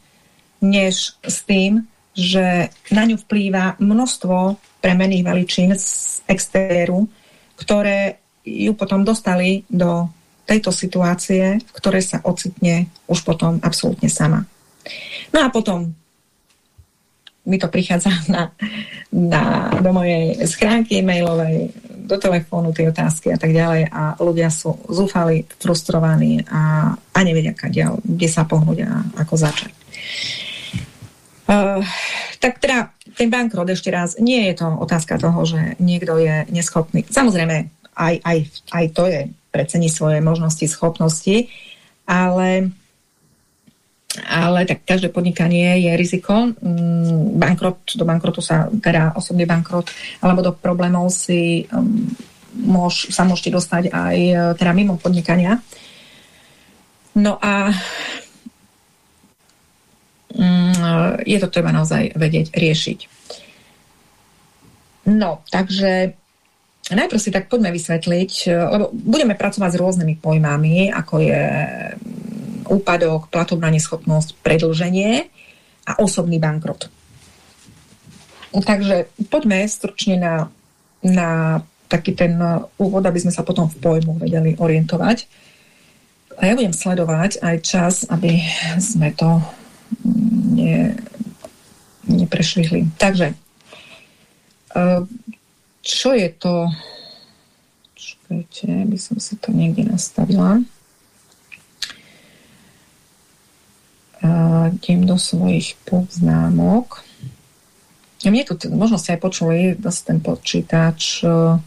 než s tým, že na ňu vplýva množstvo premenných veličín z exteriéru, ktoré ju potom dostali do tejto situácie, v ktorej sa ocitne už potom absolútne sama. No a potom mi to prichádza na, na, do mojej schránky e-mailovej, do telefónu tie otázky a tak ďalej a ľudia sú zúfali, frustrovaní a, a nevedia, kde, sa pohnúť a ako začať. Uh, tak teda ten bankrot ešte raz, nie je to otázka toho, že niekto je neschopný. Samozrejme, aj, aj, aj to je precení svoje možnosti, schopnosti, ale, ale tak každé podnikanie je riziko. Mm, bankrot, do bankrotu sa, teda osobný bankrot, alebo do problémov si um, môž, sa môžete dostať aj e, teda mimo podnikania. No a mm, je to treba naozaj vedieť riešiť. No, takže najprv si tak poďme vysvetliť, e, lebo budeme pracovať s rôznymi pojmami, ako je úpadok, platobná neschopnosť, predlženie a osobný bankrot. Takže poďme stručne na, na taký ten úvod, aby sme sa potom v pojmu vedeli orientovať. A ja budem sledovať aj čas, aby sme to mm, ne, neprešvihli. Takže e, čo je to? Čakajte, by som si to niekde nastavila. A idem do svojich poznámok. A mne tu, možno ste aj počuli, dosť ten počítač uh,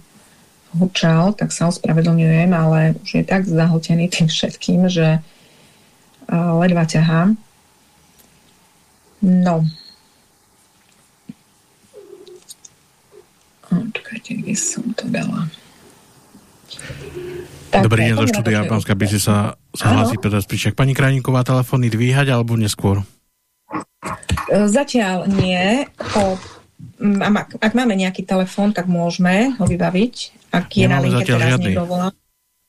hučal, tak sa ospravedlňujem, ale už je tak zahltený tým všetkým, že uh, ledva ťahám. No, Čakajte, kde som to dala. Tak, Dobrý deň do štúdia Pánska by si sa, sa hlási Peter Spričak. Pani Krajníková, telefóny dvíhať alebo neskôr? E, zatiaľ nie. Po, ak, ak máme nejaký telefón, tak môžeme ho vybaviť. Ak je Nemáme na linke teraz žiadny.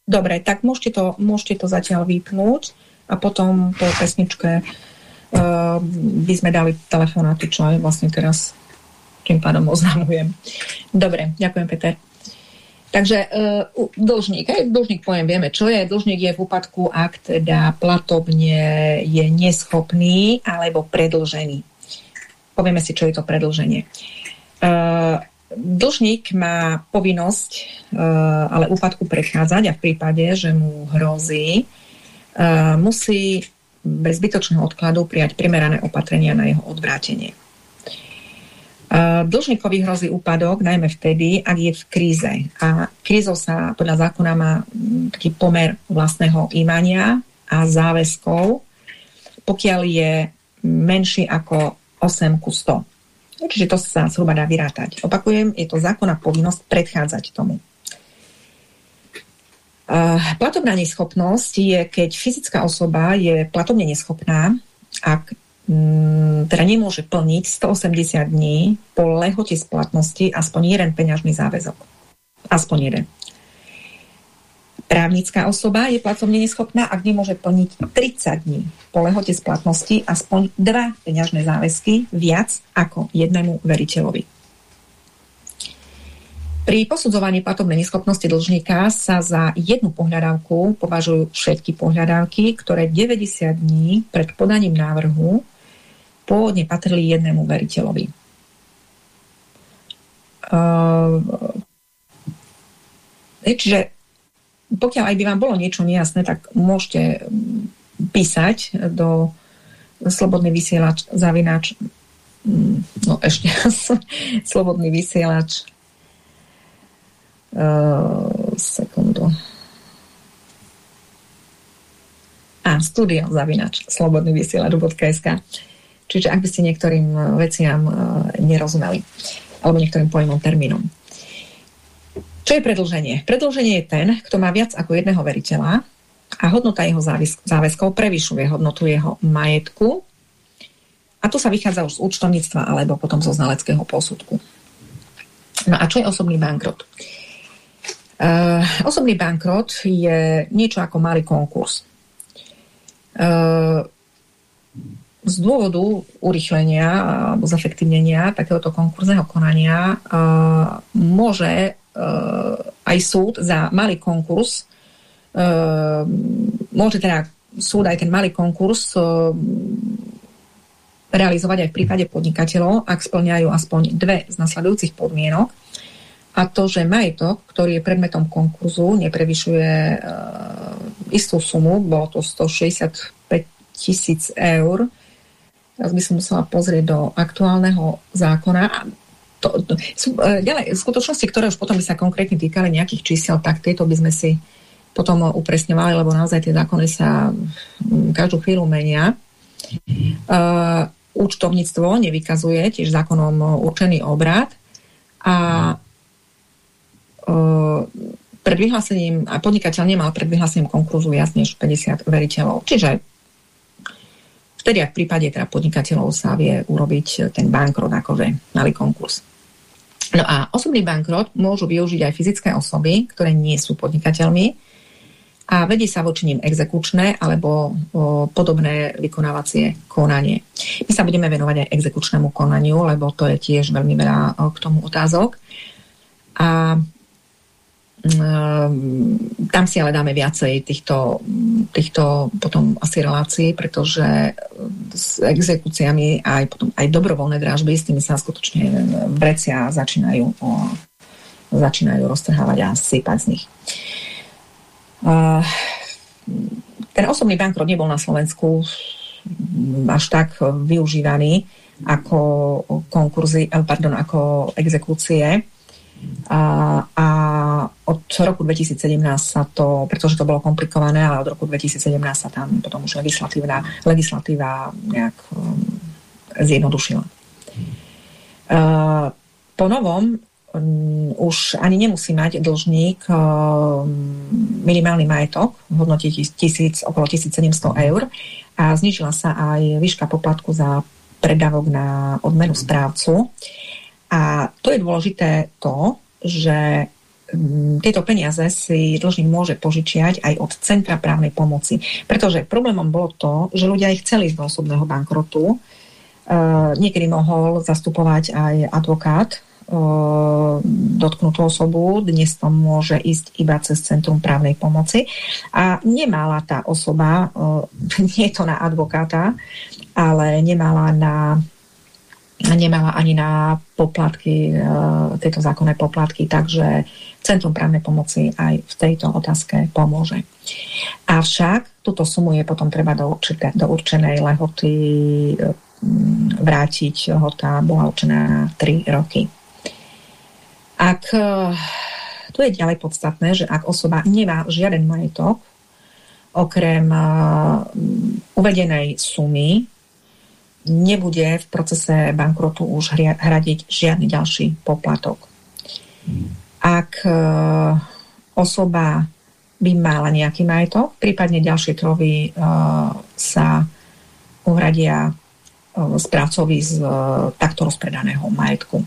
Dobre, tak môžete to, môžete to zatiaľ vypnúť a potom po pesničke uh, by sme dali telefonáty, čo aj vlastne teraz tým pádom oznamujem. Dobre, ďakujem Peter. Takže uh, dlžník, hej, dlžník poviem, vieme, čo je. Dlžník je v úpadku, ak teda platobne je neschopný alebo predlžený. Povieme si, čo je to predlženie. Uh, dlžník má povinnosť uh, ale úpadku prechádzať a v prípade, že mu hrozí, musí bez zbytočného odkladu prijať primerané opatrenia na jeho odvrátenie. Dlžníkovi hrozí úpadok najmä vtedy, ak je v kríze. A krízou sa podľa zákona má mm, taký pomer vlastného imania a záväzkov, pokiaľ je menší ako 8 ku 100. Čiže to sa zhruba dá vyrátať. Opakujem, je to zákonná povinnosť predchádzať tomu. Platobná neschopnosť je, keď fyzická osoba je platobne neschopná, ak teda nemôže plniť 180 dní po lehote splatnosti aspoň jeden peňažný záväzok. Aspoň jeden. Právnická osoba je platobne neschopná, ak nemôže plniť 30 dní po lehote splatnosti aspoň dva peňažné záväzky viac ako jednému veriteľovi. Pri posudzovaní platobnej neschopnosti dlžníka sa za jednu pohľadávku považujú všetky pohľadávky, ktoré 90 dní pred podaním návrhu pôvodne patrili jednému veriteľovi. Uh, čiže pokiaľ aj by vám bolo niečo nejasné, tak môžete písať do slobodný vysielač zavinač no ešte slobodný vysielač uh, sekundu a studio zavinač slobodný vysielač.sk Čiže ak by ste niektorým e, veciam e, nerozumeli alebo niektorým pojmom, termínom. Čo je predlženie? Predlženie je ten, kto má viac ako jedného veriteľa a hodnota jeho záväzkov prevyšuje hodnotu jeho majetku. A tu sa vychádza už z účtovníctva alebo potom zo znaleckého posudku. No a čo je osobný bankrot? Uh, osobný bankrot je niečo ako malý konkurs. Uh, z dôvodu urychlenia alebo zefektívnenia takéhoto konkurzného konania uh, môže uh, aj súd za malý konkurs uh, môže teda súd aj ten malý konkurs realizovať aj v prípade podnikateľov, ak splňajú aspoň dve z nasledujúcich podmienok. A to, že majetok, ktorý je predmetom konkurzu, neprevyšuje istú sumu, bolo to 165 tisíc eur, Teraz by som musela pozrieť do aktuálneho zákona. To, to, sú, e, ďalej, skutočnosti, ktoré už potom by sa konkrétne týkali nejakých čísel, tak tieto by sme si potom upresňovali, lebo naozaj tie zákony sa každú chvíľu menia. Uh, účtovníctvo nevykazuje tiež zákonom určený obrad a uh, pred vyhlásením, a podnikateľ nemal pred vyhlásením konkurzu viac než 50 veriteľov. Čiže Vtedy, ak v prípade teda podnikateľov sa vie urobiť ten bankrot, akože malý konkurs. No a osobný bankrot môžu využiť aj fyzické osoby, ktoré nie sú podnikateľmi a vedie sa voči ním exekučné alebo o, podobné vykonávacie konanie. My sa budeme venovať aj exekučnému konaniu, lebo to je tiež veľmi veľa o, k tomu otázok. A tam si ale dáme viacej týchto, týchto potom asi relácií, pretože s exekúciami aj, potom, aj dobrovoľné dražby, s tými sa skutočne vrecia začínajú, začínajú roztrhávať a sypať z nich. Ten osobný bankrot nebol na Slovensku až tak využívaný ako konkurzy, eh, pardon, ako exekúcie a, a od roku 2017 sa to, pretože to bolo komplikované, ale od roku 2017 sa tam potom už legislatívna, legislatíva nejak um, zjednodušila. Uh, po novom um, už ani nemusí mať dlžník um, minimálny majetok v hodnote tisíc, okolo 1700 eur a znižila sa aj výška poplatku za predávok na odmenu správcu. A to je dôležité to, že mm, tieto peniaze si dlžník môže požičiať aj od Centra právnej pomoci. Pretože problémom bolo to, že ľudia ich chceli z osobného bankrotu. E, niekedy mohol zastupovať aj advokát e, dotknutú osobu. Dnes to môže ísť iba cez Centrum právnej pomoci. A nemala tá osoba, e, nie je to na advokáta, ale nemala na nemala ani na poplatky, e, tieto zákonné poplatky, takže Centrum právnej pomoci aj v tejto otázke pomôže. Avšak túto sumu je potom treba do, určité, do určenej lehoty mm, vrátiť. Lehota bola určená na 3 roky. Ak e, tu je ďalej podstatné, že ak osoba nemá žiaden majetok, okrem e, uvedenej sumy, nebude v procese bankrotu už hradiť žiadny ďalší poplatok. Ak e, osoba by mala nejaký majetok, prípadne ďalšie trovy e, sa uhradia e, správcovi z takto rozpredaného majetku.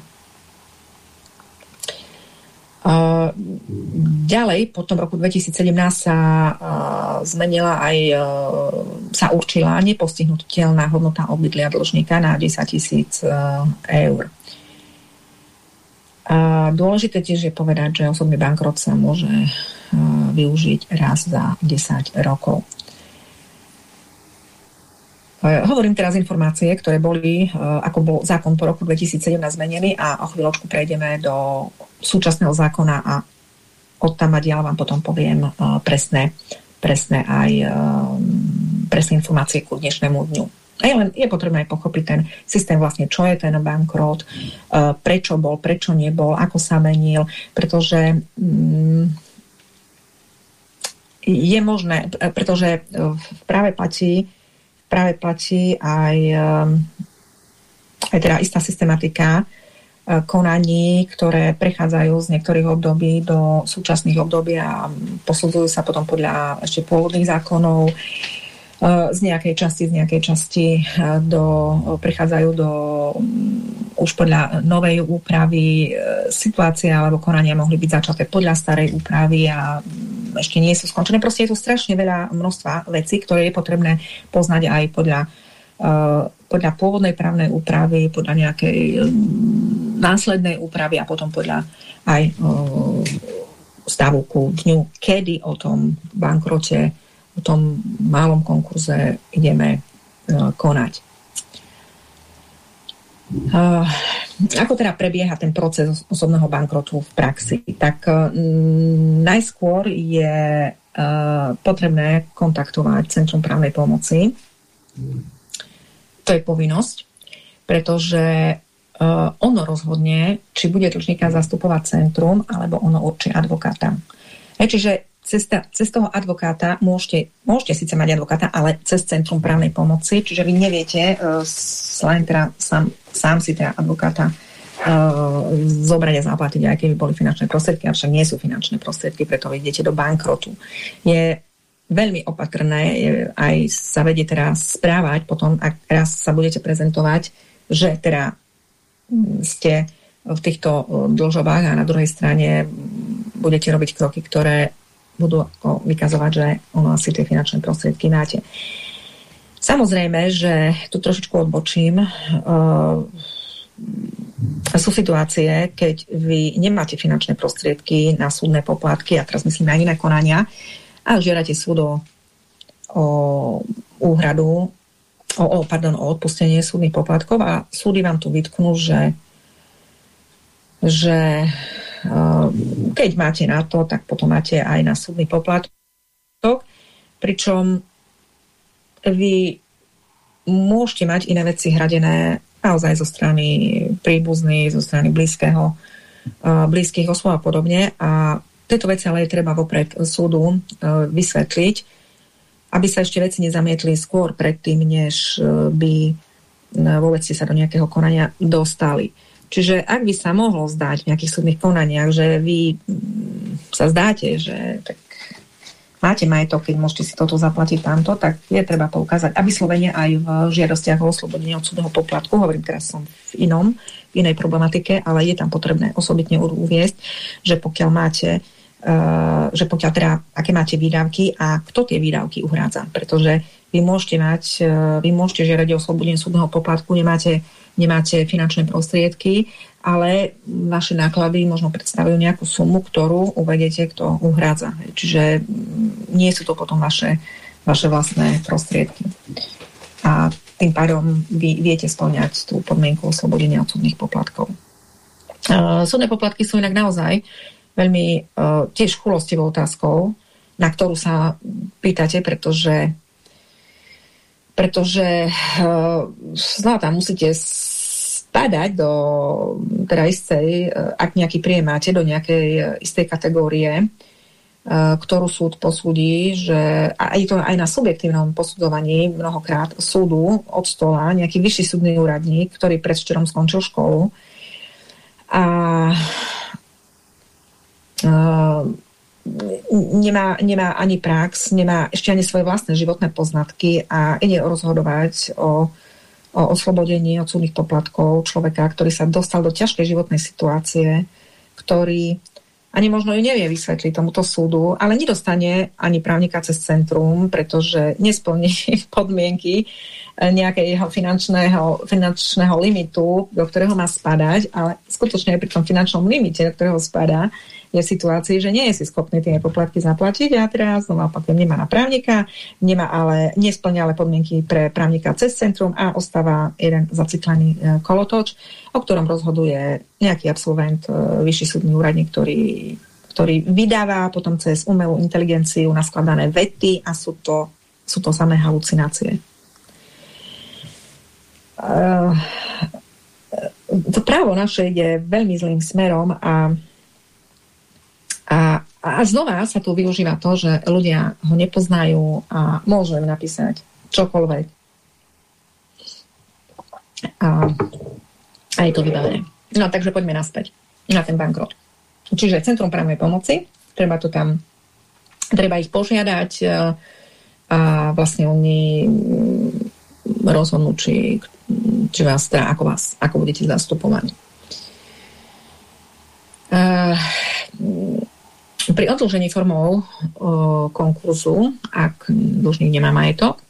Ďalej, potom v roku 2017 sa zmenila aj, sa určila nepostihnutelná hodnota obydlia dlžníka na 10 tisíc eur. A dôležité tiež je povedať, že osobný bankrot sa môže využiť raz za 10 rokov. Hovorím teraz informácie, ktoré boli, ako bol zákon po roku 2017 zmenený a o chvíľočku prejdeme do súčasného zákona a od tam a vám potom poviem presné, presné aj presné informácie ku dnešnému dňu. A len, je potrebné aj pochopiť ten systém vlastne, čo je ten bankrot, uh, prečo bol, prečo nebol, ako sa menil, pretože um, je možné, pretože práve platí, práve platí aj, aj teda istá systematika, konaní, ktoré prechádzajú z niektorých období do súčasných období a posudzujú sa potom podľa ešte pôvodných zákonov z nejakej časti, z nejakej časti do, prichádzajú do už podľa novej úpravy situácia alebo konania mohli byť začaté podľa starej úpravy a ešte nie sú skončené. Proste je tu strašne veľa množstva vecí, ktoré je potrebné poznať aj podľa podľa pôvodnej právnej úpravy, podľa nejakej následnej úpravy a potom podľa aj stavu ku dňu, kedy o tom bankrote, o tom malom konkurze ideme konať. Uh, ako teda prebieha ten proces osobného bankrotu v praxi? Tak uh, najskôr je potrebné kontaktovať Centrum právnej pomoci to je povinnosť, pretože ono rozhodne, či bude dlžníka zastupovať centrum, alebo ono určí advokáta. Čiže cez, ta, cez toho advokáta môžete, môžete síce mať advokáta, ale cez Centrum právnej pomoci, čiže vy neviete uh, len teda sám, sám si teda advokáta uh, zobrať a zaplatiť, aj keby boli finančné prostriedky, avšak nie sú finančné prostriedky, preto vy idete do bankrotu. Je veľmi opatrné aj sa vedie teraz správať potom, ak raz sa budete prezentovať, že teda ste v týchto dlžobách a na druhej strane budete robiť kroky, ktoré budú vykazovať, že ono asi tie finančné prostriedky máte. Samozrejme, že tu trošičku odbočím. Uh, sú situácie, keď vy nemáte finančné prostriedky na súdne poplatky, a teraz myslím aj iné konania, a žiadate súd o, o úhradu, o, o, pardon, o odpustenie súdnych poplatkov a súdy vám tu vytknú, že, že keď máte na to, tak potom máte aj na súdny poplatok, pričom vy môžete mať iné veci hradené naozaj zo strany príbuzných, zo strany blízkeho, uh, blízkych osôb a podobne a tieto veci ale je treba vopred súdu e, vysvetliť, aby sa ešte veci nezamietli skôr predtým, než e, by vôbec ste sa do nejakého konania dostali. Čiže ak by sa mohlo zdať v nejakých súdnych konaniach, že vy mm, sa zdáte, že tak máte majetok, keď môžete si toto zaplatiť tamto, tak je treba poukázať. A vyslovene aj v žiadostiach o oslobodenie od súdneho poplatku, hovorím teraz som v inom, v inej problematike, ale je tam potrebné osobitne uviesť, že pokiaľ máte Uh, že pokiaľ teda, aké máte výdavky a kto tie výdavky uhrádza. Pretože vy môžete mať, uh, vy môžete žiadať o oslobodenie súdneho poplatku, nemáte, nemáte finančné prostriedky, ale vaše náklady možno predstavujú nejakú sumu, ktorú uvediete, kto uhrádza. Čiže mm, nie sú to potom vaše, vaše vlastné prostriedky. A tým pádom vy viete splňať tú podmienku oslobodenia od súdnych poplatkov. Uh, súdne poplatky sú inak naozaj veľmi uh, tiež chulostivou otázkou, na ktorú sa pýtate, pretože pretože uh, zlata musíte spadať do teda istej, uh, ak nejaký príjem máte, do nejakej uh, istej kategórie, uh, ktorú súd posúdi, že a je to aj na subjektívnom posudzovaní mnohokrát súdu od stola, nejaký vyšší súdny úradník, ktorý predvčerom skončil školu. A nemá, nemá ani prax, nemá ešte ani svoje vlastné životné poznatky a ide rozhodovať o, o oslobodení od súdnych poplatkov človeka, ktorý sa dostal do ťažkej životnej situácie, ktorý ani možno ju nevie vysvetliť tomuto súdu, ale nedostane ani právnika cez centrum, pretože nesplní podmienky nejakého finančného, finančného limitu, do ktorého má spadať, ale skutočne aj pri tom finančnom limite, do ktorého spadá, je v situácii, že nie je si schopný tie poplatky zaplatiť a teraz znova opakujem, nemá na právnika, nemá ale, nesplňa ale podmienky pre právnika cez centrum a ostáva jeden zaciklený e, kolotoč, o ktorom rozhoduje nejaký absolvent, e, vyšší súdny úradník, ktorý, ktorý vydáva potom cez umelú inteligenciu naskladané vety a sú to, sú to samé halucinácie. Uh, to právo naše ide veľmi zlým smerom a a, a znova sa tu využíva to, že ľudia ho nepoznajú a môžu im napísať čokoľvek. A, a je to vybavené. No takže poďme naspäť na ten bankrot. Čiže Centrum právnej pomoci, treba to tam, treba ich požiadať e, a vlastne oni rozhodnú, či, či vás, teda, ako, vás, ako budete zastupovaní. Uh, pri odlžení formou uh, konkurzu, ak dlžník nemá majetok,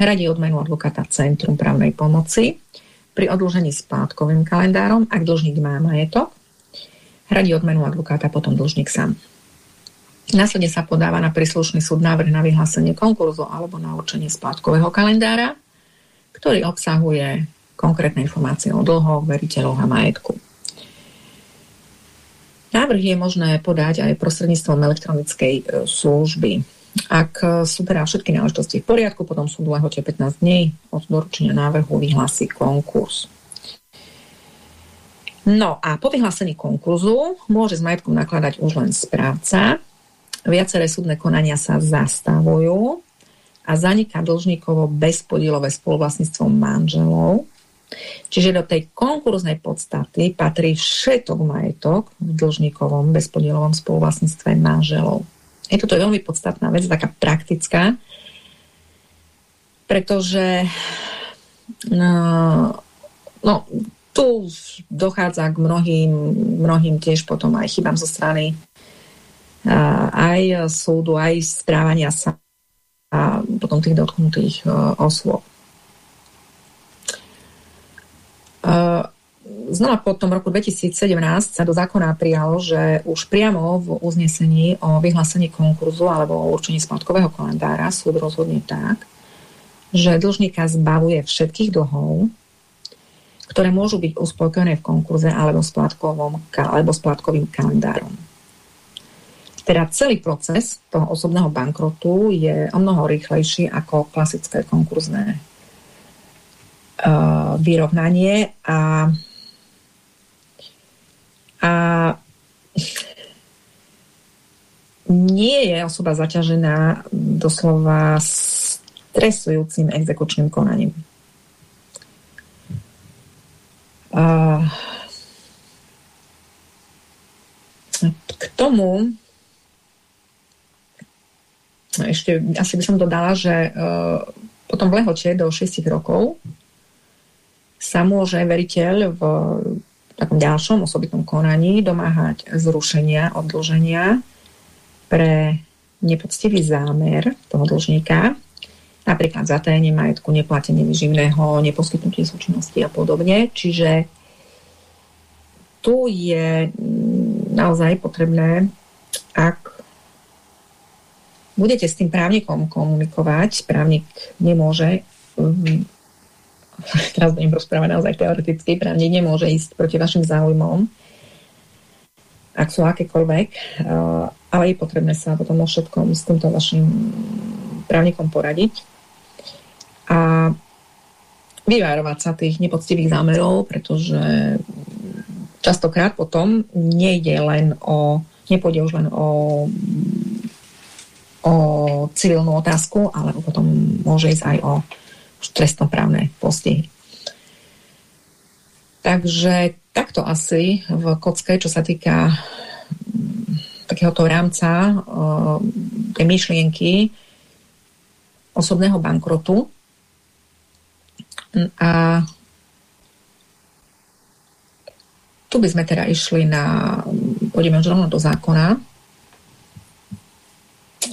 hradí odmenu advokáta Centrum právnej pomoci. Pri odlžení splátkovým kalendárom, ak dlžník má majetok, hradí odmenu advokáta potom dlžník sám. Následne sa podáva na príslušný súd návrh na vyhlásenie konkurzu alebo na určenie splátkového kalendára, ktorý obsahuje konkrétne informácie o dlhoch, veriteľoch a majetku. Návrh je možné podať aj prostredníctvom elektronickej e, služby. Ak sú teda všetky náležitosti v poriadku, potom sú v lehote 15 dní od doručenia návrhu vyhlási konkurs. No a po vyhlásení konkurzu môže s majetkom nakladať už len správca. Viaceré súdne konania sa zastavujú a zaniká dlžníkovo bezpodielové spoluvlastníctvo manželov Čiže do tej konkurznej podstaty patrí všetok majetok v dlžníkovom bezpodielovom spoluvlastníctve manželov. Je toto veľmi podstatná vec, taká praktická, pretože no, no, tu dochádza k mnohým, mnohým tiež potom aj chybám zo strany aj súdu, aj správania sa a potom tých dotknutých osôb. znova po tom roku 2017 sa do zákona prijalo, že už priamo v uznesení o vyhlásení konkurzu alebo o určení splátkového kalendára súd rozhodne tak, že dlžníka zbavuje všetkých dlhov, ktoré môžu byť uspokojené v konkurze alebo, splátkovom, alebo splátkovým kalendárom. Teda celý proces toho osobného bankrotu je o mnoho rýchlejší ako klasické konkurzné uh, vyrovnanie a a nie je osoba zaťažená doslova stresujúcim exekučným konaním. A k tomu ešte asi by som dodala, že uh, potom v lehote do 6 rokov sa môže veriteľ v takom ďalšom osobitnom konaní domáhať zrušenia oddlženia pre nepoctivý zámer toho dlžníka, napríklad zatajenie majetku, neplatenie vyživného, neposkytnutie súčinnosti a podobne. Čiže tu je mm, naozaj potrebné, ak budete s tým právnikom komunikovať, právnik nemôže mm, teraz budem rozprávať naozaj teoreticky, právnik nemôže ísť proti vašim záujmom, ak sú akékoľvek, eh, ale je potrebné sa potom o všetkom s týmto vašim právnikom poradiť a vyvárovať sa tých nepoctivých zámerov, pretože častokrát potom nejde len o, nepôjde už len o o civilnú otázku, ale potom môže ísť aj o trestnoprávne postihy. Takže takto asi v kocke, čo sa týka mm, takéhoto rámca tej myšlienky osobného bankrotu. A tu by sme teda išli na, pôjdeme už rovno do zákona,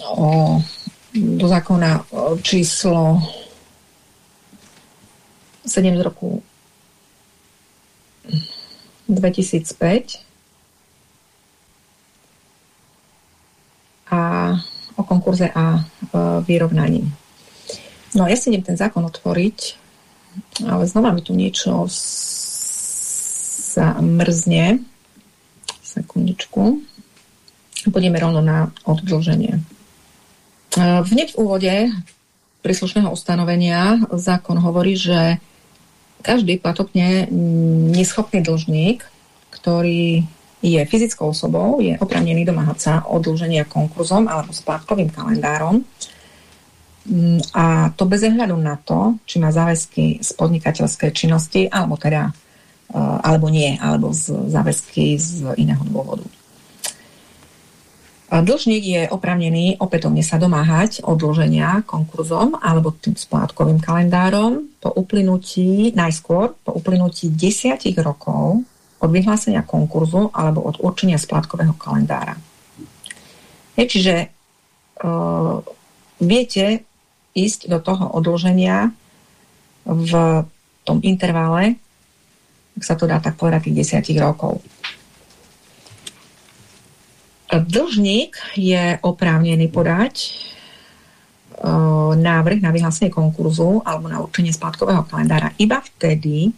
o, do zákona číslo 7 z roku 2005 a o konkurze a vyrovnaní. No ja si idem ten zákon otvoriť, ale znova mi tu niečo sa mrzne. Sekundičku. Pôjdeme rovno na oddlženie. Hneď v úvode príslušného ustanovenia zákon hovorí, že každý platobne neschopný dlžník, ktorý je fyzickou osobou, je oprávnený domáhať sa odlženia konkurzom alebo splátkovým kalendárom a to bez ohľadu na to, či má záväzky z podnikateľskej činnosti alebo teda alebo nie, alebo z záväzky z iného dôvodu. Dlžník je opravnený opätovne sa domáhať odloženia konkurzom alebo tým splátkovým kalendárom po uplynutí, najskôr po uplynutí desiatich rokov od vyhlásenia konkurzu alebo od určenia splátkového kalendára. Je, čiže uh, viete ísť do toho odloženia v tom intervale, ak sa to dá tak povedať, tých desiatich rokov. Dlžník je oprávnený podať uh, návrh na vyhlásenie konkurzu alebo na určenie splátkového kalendára iba vtedy,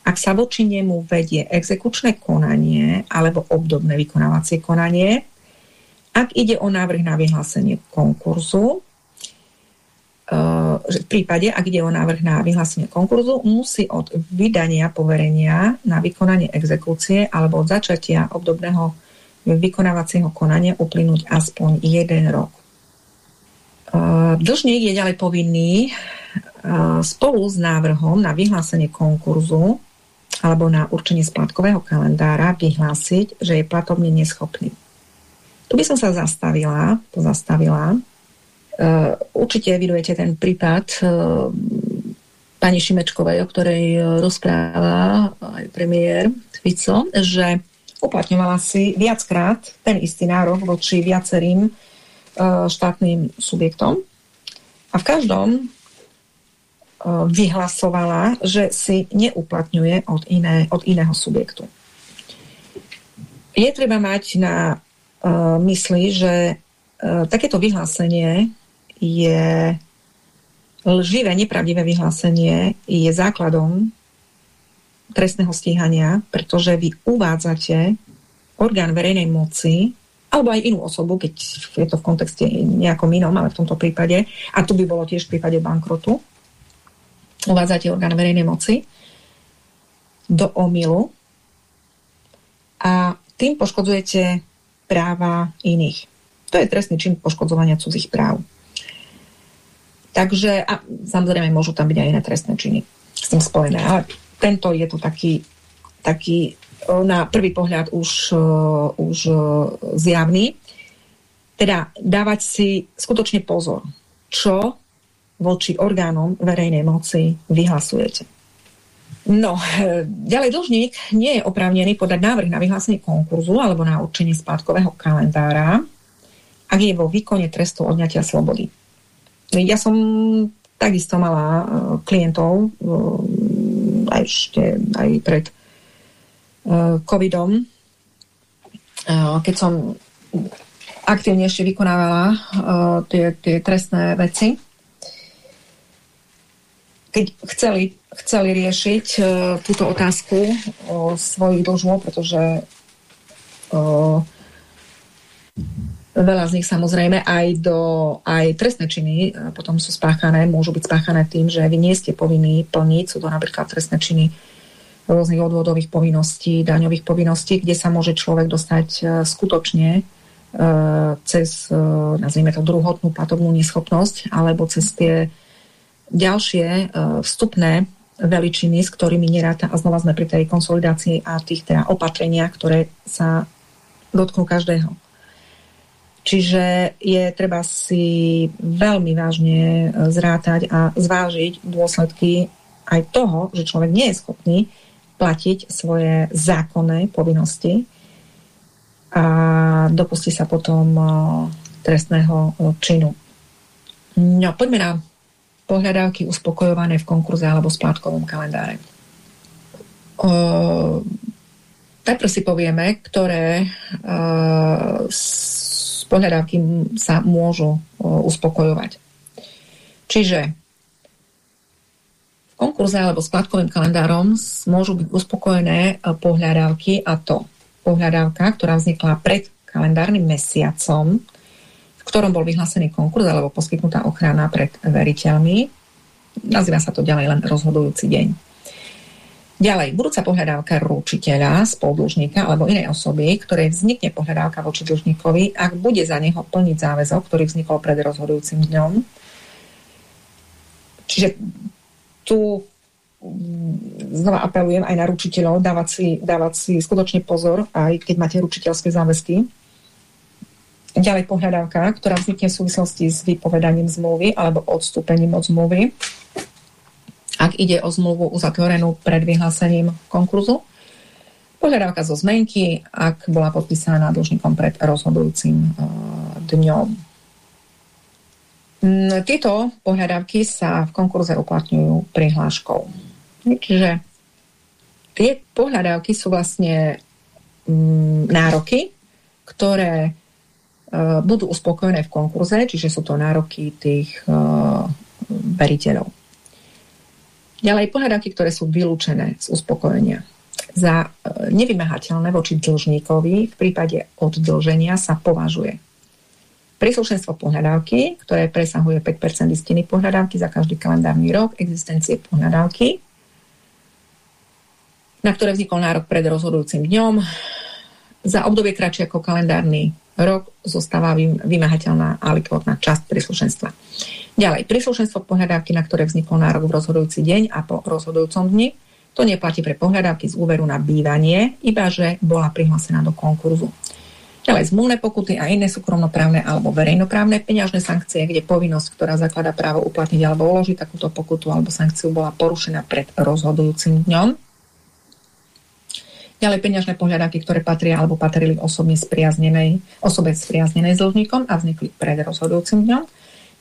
ak sa voči nemu vedie exekučné konanie alebo obdobné vykonávacie konanie, ak ide o návrh na vyhlásenie konkurzu, uh, v prípade, ak ide o návrh na vyhlásenie konkurzu, musí od vydania poverenia na vykonanie exekúcie alebo od začatia obdobného vykonávacieho konania uplynúť aspoň jeden rok. Dlžník je ďalej povinný spolu s návrhom na vyhlásenie konkurzu alebo na určenie splátkového kalendára vyhlásiť, že je platobne neschopný. Tu by som sa zastavila, pozastavila. Určite evidujete ten prípad pani Šimečkovej, o ktorej rozpráva aj premiér Fico, že uplatňovala si viackrát ten istý nárok voči viacerým uh, štátnym subjektom a v každom uh, vyhlasovala, že si neuplatňuje od, iné, od iného subjektu. Je treba mať na uh, mysli, že takéto vyhlásenie je lživé, nepravdivé vyhlásenie je základom trestného stíhania, pretože vy uvádzate orgán verejnej moci alebo aj inú osobu, keď je to v kontexte nejakom inom, ale v tomto prípade, a tu by bolo tiež v prípade bankrotu, uvádzate orgán verejnej moci do omilu a tým poškodzujete práva iných. To je trestný čin poškodzovania cudzích práv. Takže, a samozrejme, môžu tam byť aj iné trestné činy s tým spojené, ale tento je tu taký, taký na prvý pohľad už, už zjavný. Teda dávať si skutočne pozor, čo voči orgánom verejnej moci vyhlasujete. No, ďalej dlžník nie je oprávnený podať návrh na vyhlásenie konkurzu alebo na určenie splátkového kalendára, ak je vo výkone trestu odňatia slobody. Ja som takisto mala klientov, ešte aj pred uh, covidom, uh, keď som aktívne ešte vykonávala uh, tie, tie trestné veci. Keď chceli, chceli riešiť túto otázku uh, svojich dlžov, pretože Veľa z nich samozrejme aj, do, aj trestné činy e, potom sú spáchané, môžu byť spáchané tým, že vy nie ste povinní plniť, sú to napríklad trestné činy rôznych odvodových povinností, daňových povinností, kde sa môže človek dostať e, skutočne e, cez, nazvime to, druhotnú platobnú neschopnosť, alebo cez tie ďalšie vstupné veličiny, s ktorými neráta, a znova sme pri tej konsolidácii a tých teda opatreniach, ktoré sa dotknú každého. Čiže je treba si veľmi vážne e, zrátať a zvážiť dôsledky aj toho, že človek nie je schopný platiť svoje zákonné povinnosti a dopustí sa potom e, trestného e, činu. No, poďme na pohľadávky uspokojované v konkurze alebo splátkovom kalendáre. O, najprv si povieme, ktoré uh, pohľadávky sa môžu uspokojovať. Čiže v konkurze alebo skladkovým kalendárom môžu byť uspokojené e, pohľadávky a to pohľadávka, ktorá vznikla pred kalendárnym mesiacom, v ktorom bol vyhlásený konkurs alebo poskytnutá ochrana pred veriteľmi. Nazýva sa to ďalej len rozhodujúci deň. Ďalej, budúca pohľadávka ručiteľa, spoludlžníka alebo inej osoby, ktorej vznikne pohľadávka voči dlžníkovi, ak bude za neho plniť záväzok, ktorý vznikol pred rozhodujúcim dňom. Čiže tu znova apelujem aj na ručiteľov dávať si, dávať si skutočne pozor, aj keď máte ručiteľské záväzky. Ďalej pohľadávka, ktorá vznikne v súvislosti s vypovedaním zmluvy alebo odstúpením od zmluvy. Ak ide o zmluvu uzatvorenú pred vyhlásením konkurzu. Pohľadávka zo zmenky, ak bola podpísaná dlžníkom pred rozhodujúcim uh, dňom. Mm, tieto pohľadávky sa v konkurze uplatňujú prihláškou. Čiže tie pohľadávky sú vlastne mm, nároky, ktoré Eh, budú uspokojené v konkurze, čiže sú to nároky tých uh, veriteľov. Ďalej pohľadavky, ktoré sú vylúčené z uspokojenia. Za uh, nevymahateľné voči dlžníkovi v prípade oddlženia sa považuje príslušenstvo pohľadávky, ktoré presahuje 5% listiny pohľadávky za každý kalendárny rok, existencie pohľadávky, na ktoré vznikol nárok pred rozhodujúcim dňom, za obdobie kratšie ako kalendárny rok zostáva vymahateľná a likvotná časť príslušenstva. Ďalej, príslušenstvo pohľadávky, na ktoré vznikol nárok v rozhodujúci deň a po rozhodujúcom dni, to neplatí pre pohľadávky z úveru na bývanie, iba že bola prihlásená do konkurzu. Ďalej, zmluvné pokuty a iné súkromnoprávne alebo verejnoprávne peňažné sankcie, kde povinnosť, ktorá zaklada právo uplatniť alebo uložiť takúto pokutu alebo sankciu bola porušená pred rozhodujúcim dňom, Ďalej peňažné pohľadávky, ktoré patria alebo patrili osobne spriaznenej, osobe spriaznenej s dlžníkom a vznikli pred rozhodujúcim dňom.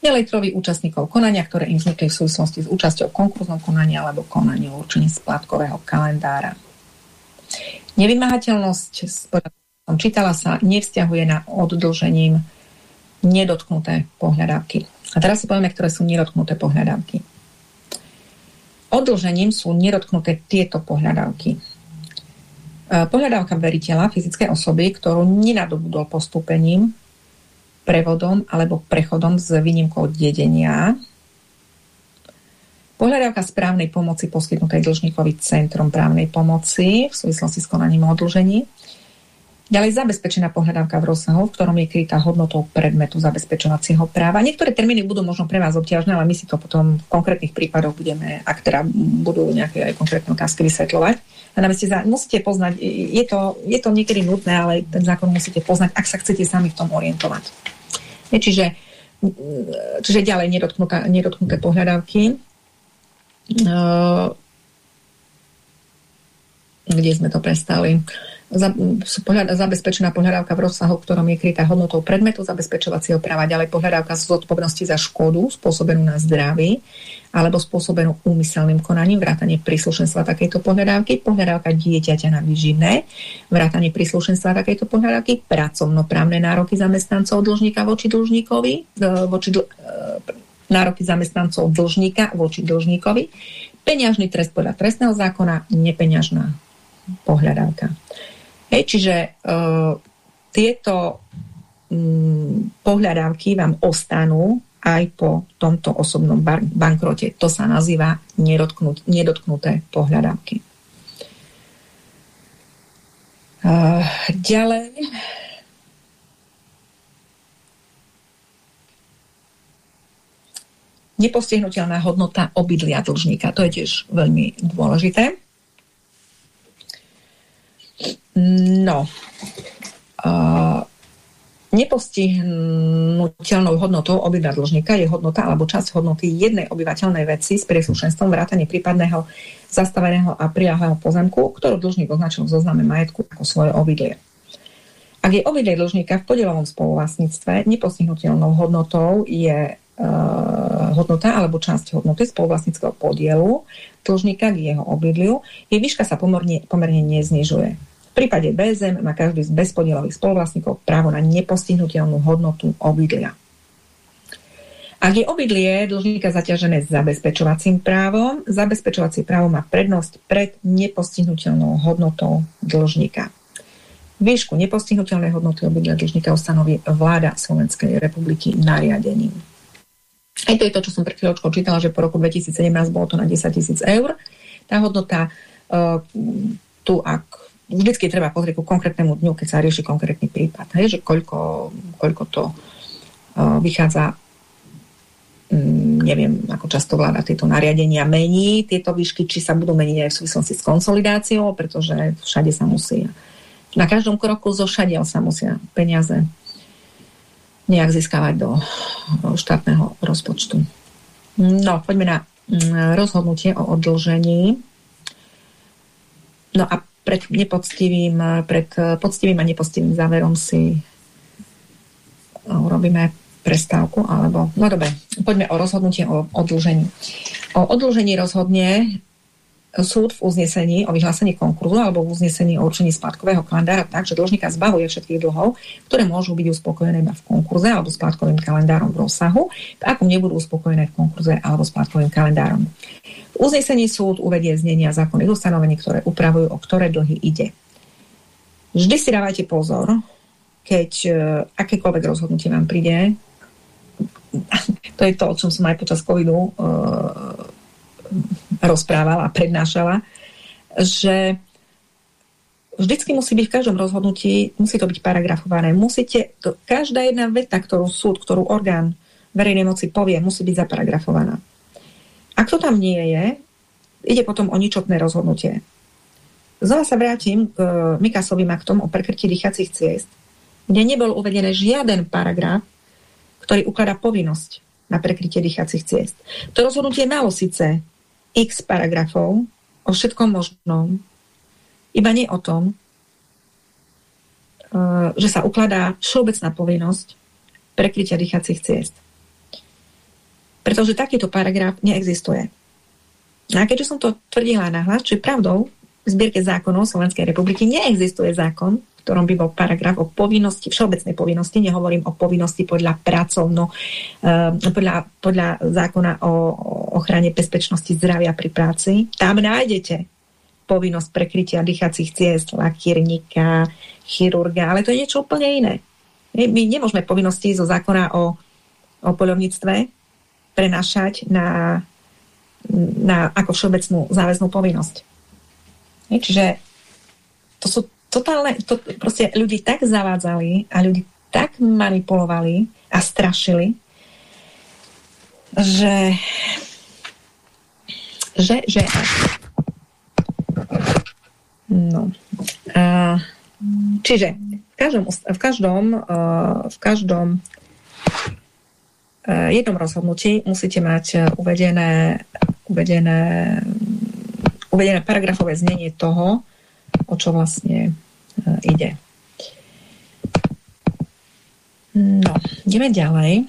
Ďalej trovi účastníkov konania, ktoré im vznikli v súvislosti s účasťou v konkurznom konaní alebo konaní o určení splátkového kalendára. Nevymahateľnosť, som čítala sa, nevzťahuje na oddlžením nedotknuté pohľadávky. A teraz si povieme, ktoré sú nedotknuté pohľadávky. Oddlžením sú nedotknuté tieto pohľadávky pohľadávka veriteľa, fyzickej osoby, ktorú nenadobudol postúpením, prevodom alebo prechodom s výnimkou dedenia. Pohľadávka správnej pomoci poskytnutej dlžníkovi Centrom právnej pomoci v súvislosti s konaním o odlžení. Ďalej zabezpečená pohľadávka v rozsahu, v ktorom je krytá hodnotou predmetu zabezpečovacieho práva. Niektoré termíny budú možno pre vás obťažné, ale my si to potom v konkrétnych prípadoch budeme, ak teda budú nejaké aj konkrétne otázky vysvetľovať. A za, musíte poznať, je to, je to niekedy nutné, ale ten zákon musíte poznať, ak sa chcete sami v tom orientovať. Je, čiže, čiže ďalej nedotknuté pohľadávky. Uh, kde sme to prestali? Zabezpečená pohľadávka v rozsahu, ktorom je krytá hodnotou predmetu zabezpečovacieho práva, ďalej pohľadávka z zodpovednosti za škodu spôsobenú na zdraví alebo spôsobenú úmyselným konaním, vrátanie príslušenstva takejto pohľadávky, pohľadávka dieťaťa na výživné, vrátanie príslušenstva takejto pohľadávky, pracovnoprávne nároky zamestnancov dlžníka voči dlžníkovi, e, voči dl, e, nároky zamestnancov dlžníka voči dlžníkovi, peňažný trest podľa trestného zákona, nepeňažná pohľadávka. Hej, čiže uh, tieto um, pohľadávky vám ostanú aj po tomto osobnom bankrote. To sa nazýva nedotknut, nedotknuté pohľadávky. Uh, ďalej. Nepostihnutelná hodnota obydlia dlžníka. To je tiež veľmi dôležité. No, uh, nepostihnutelnou hodnotou obydla dlžníka je hodnota alebo časť hodnoty jednej obyvateľnej veci s príslušenstvom vrátane prípadného zastaveného a prilahlého pozemku, ktorú dlžník označil v zozname majetku ako svoje obydlie. Ak je obydlie dlžníka v podielovom spoluvlastníctve, nepostihnutelnou hodnotou je uh, hodnota alebo časť hodnoty spoluvlastníckého podielu dlžníka k jeho obydliu, jej výška sa pomerne, pomerne neznižuje. V prípade BZM má každý z bezpodielových spoluvlastníkov právo na nepostihnutelnú hodnotu obydlia. Ak je obydlie dlžníka zaťažené zabezpečovacím právom, zabezpečovacie právo má prednosť pred nepostihnutelnou hodnotou dlžníka. Výšku nepostihnutelnej hodnoty obydlia dlžníka ustanoví vláda Slovenskej republiky nariadením. Aj to je to, čo som pred chvíľočkou čítala, že po roku 2017 bolo to na 10 tisíc eur. Tá hodnota uh, tu, ak vždycky treba pozrieť ku konkrétnemu dňu, keď sa rieši konkrétny prípad, hej, že koľko, koľko to uh, vychádza mm, neviem, ako často vláda tieto nariadenia mení, tieto výšky, či sa budú meniť aj v súvislosti s konsolidáciou, pretože všade sa musí. Na každom kroku zo všadiel sa musia peniaze nejak získavať do štátneho rozpočtu. No, poďme na mm, rozhodnutie o odlžení. No a pred nepoctivým, pred poctivým a nepoctivým záverom si urobíme prestávku, alebo, no dobre, poďme o rozhodnutie o odlžení. O odlžení rozhodne súd v uznesení o vyhlásení konkurzu alebo v uznesení o určení splátkového kalendára tak, že dlžníka zbavuje všetkých dlhov, ktoré môžu byť uspokojené iba v konkurze alebo splátkovým kalendárom v rozsahu, akom nebudú uspokojené v konkurze alebo splátkovým kalendárom. V uznesení súd uvedie znenia zákonných ustanovení, ktoré upravujú, o ktoré dlhy ide. Vždy si dávajte pozor, keď uh, akékoľvek rozhodnutie vám príde, to je to, o čom som aj počas covidu uh, rozprávala a prednášala, že vždycky musí byť v každom rozhodnutí, musí to byť paragrafované. Musíte, každá jedna veta, ktorú súd, ktorú orgán verejnej moci povie, musí byť zaparagrafovaná. Ak to tam nie je, ide potom o ničotné rozhodnutie. Znova sa vrátim k Mikasovým aktom o prekrytí dýchacích ciest, kde nebol uvedený žiaden paragraf, ktorý ukladá povinnosť na prekrytie dýchacích ciest. To rozhodnutie malo síce x paragrafov o všetkom možnom, iba nie o tom, eh, že sa ukladá všeobecná povinnosť prekrytia dýchacích ciest. Pretože takýto paragraf neexistuje. A keďže som to tvrdila nahlas, je pravdou, v zbierke zákonov Slovenskej republiky neexistuje zákon, ktorom by bol paragraf o povinnosti, všeobecnej povinnosti, nehovorím o povinnosti podľa pracovno, uh, podľa, podľa zákona o ochrane bezpečnosti zdravia pri práci. Tam nájdete povinnosť prekrytia dýchacích ciest, lakírnika, chirurga, ale to je niečo úplne iné. My nemôžeme povinnosti zo zákona o, o poľovníctve prenašať na, na ako všeobecnú záväznú povinnosť. Čiže to sú totálne, to proste ľudí tak zavádzali a ľudí tak manipulovali a strašili, že že, že no. A, čiže v každom, v každom, v každom jednom rozhodnutí musíte mať uvedené, uvedené, uvedené paragrafové znenie toho, o čo vlastne e, ide. No, ideme ďalej.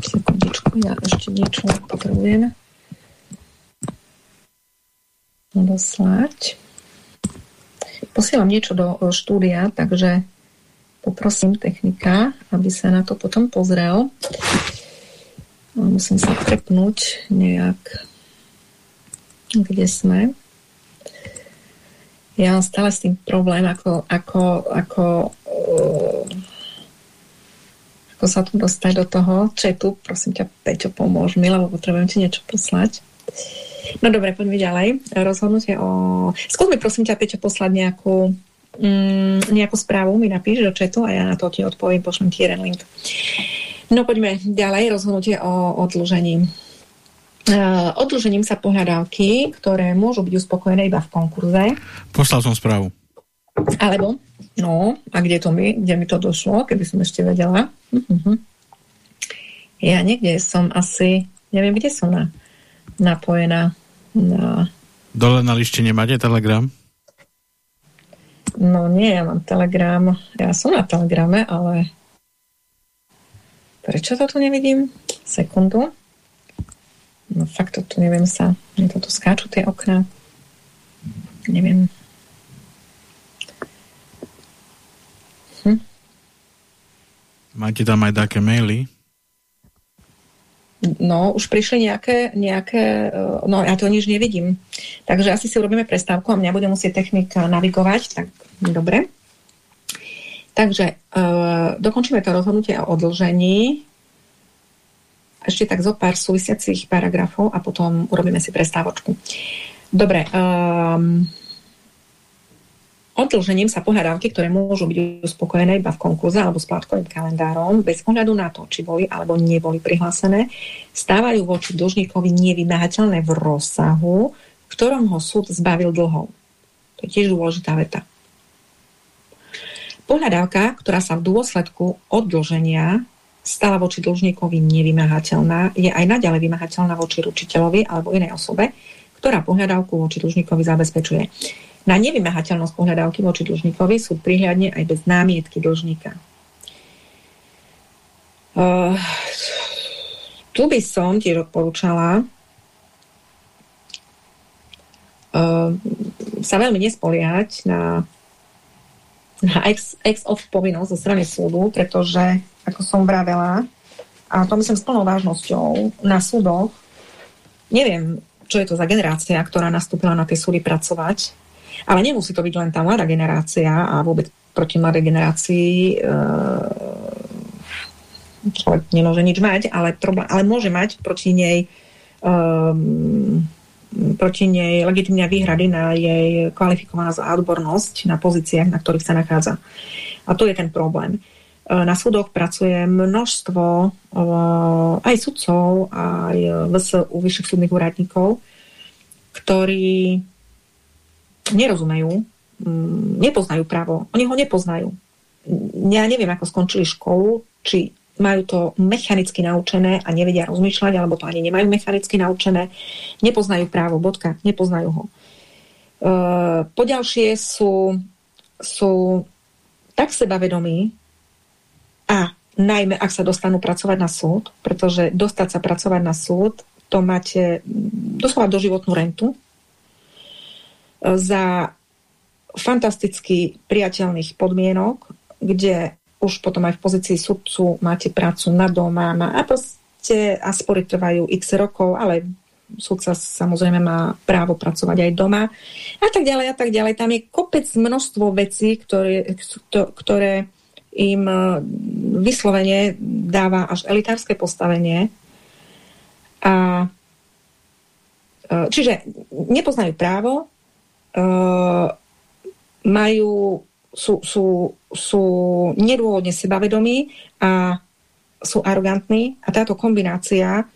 Sekundičku, ja ešte niečo potrebujem odoslať. Posielam niečo do štúdia, takže poprosím technika, aby sa na to potom pozrel. Musím sa prepnúť nejak, kde sme ja mám stále s tým problém, ako, ako, ako, uh, ako sa tu dostať do toho chatu. Prosím ťa, Peťo, pomôž mi, lebo potrebujem ti niečo poslať. No dobre, poďme ďalej. Rozhodnutie o... Skús mi prosím ťa, Peťo, poslať nejakú, mm, nejakú správu, mi napíš do chatu a ja na to ti odpoviem, pošlem ti jeden link. No poďme ďalej, rozhodnutie o odložení. Eh, odlžením sa pohľadávky, ktoré môžu byť uspokojené iba v konkurze. Poslal som správu. Alebo, no, a kde, to mi, kde mi to došlo, keby som ešte vedela. Uh-huh. Ja niekde som asi, neviem, kde som na, napojená. Na... Dole na lište nemáte Telegram? No nie, ja mám Telegram. Ja som na Telegrame, ale prečo to tu nevidím? Sekundu. No fakt to tu neviem sa, to tu skáču tie okná. Neviem. Hm. Máte tam aj také maily? No, už prišli nejaké, nejaké, eh, no ja to nič nevidím. Takže asi si urobíme prestávku a mňa bude musieť technika navigovať, tak dobre. Takže uh, dokončíme to rozhodnutie o odlžení ešte tak zo pár súvisiacich paragrafov a potom urobíme si prestávočku. Dobre. Um, Odlžením sa pohľadávky, ktoré môžu byť uspokojené iba v konkurze alebo s plátkovým kalendárom, bez ohľadu na to, či boli alebo neboli prihlásené, stávajú voči dlžníkovi nevymáhateľné v rozsahu, v ktorom ho súd zbavil dlhov. To je tiež dôležitá veta. Pohľadávka, ktorá sa v dôsledku oddlženia stala voči dlžníkovi nevymáhateľná, je aj naďalej vymáhateľná voči ručiteľovi alebo inej osobe, ktorá pohľadávku voči dlžníkovi zabezpečuje. Na nevymahateľnosť pohľadávky voči dlžníkovi sú prihľadne aj bez námietky dlžníka. Uh, tu by som tiež odporúčala uh, sa veľmi nespoliehať na, na ex, ex of povinnosť zo strany súdu, pretože, ako som vravela, a to myslím s plnou vážnosťou, na súdoch, neviem, čo je to za generácia, ktorá nastúpila na tie súdy pracovať, ale nemusí to byť len tá mladá generácia a vôbec proti mladej generácii e, človek nemôže nič mať, ale, problém, ale môže mať proti nej um, proti nej legitimne výhrady na jej kvalifikovanosť a odbornosť na pozíciách, na ktorých sa nachádza. A to je ten problém. Na súdoch pracuje množstvo aj sudcov, aj VSU vyšších súdnych úradníkov, ktorí nerozumejú, mm, nepoznajú právo. Oni ho nepoznajú. Ja neviem, ako skončili školu, či majú to mechanicky naučené a nevedia rozmýšľať, alebo to ani nemajú mechanicky naučené. Nepoznajú právo, bodka, nepoznajú ho. E, poďalšie sú, sú tak sebavedomí a najmä ak sa dostanú pracovať na súd, pretože dostať sa pracovať na súd, to máte doslova doživotnú rentu, za fantasticky priateľných podmienok, kde už potom aj v pozícii sudcu máte prácu na doma a proste a spory trvajú x rokov, ale sudca samozrejme má právo pracovať aj doma a tak ďalej a tak ďalej. Tam je kopec množstvo vecí, ktoré, ktoré im e, vyslovene dáva až elitárske postavenie. A, e, čiže nepoznajú právo, uh, majú, sú, sú, sú nedôvodne sebavedomí a sú arogantní a táto kombinácia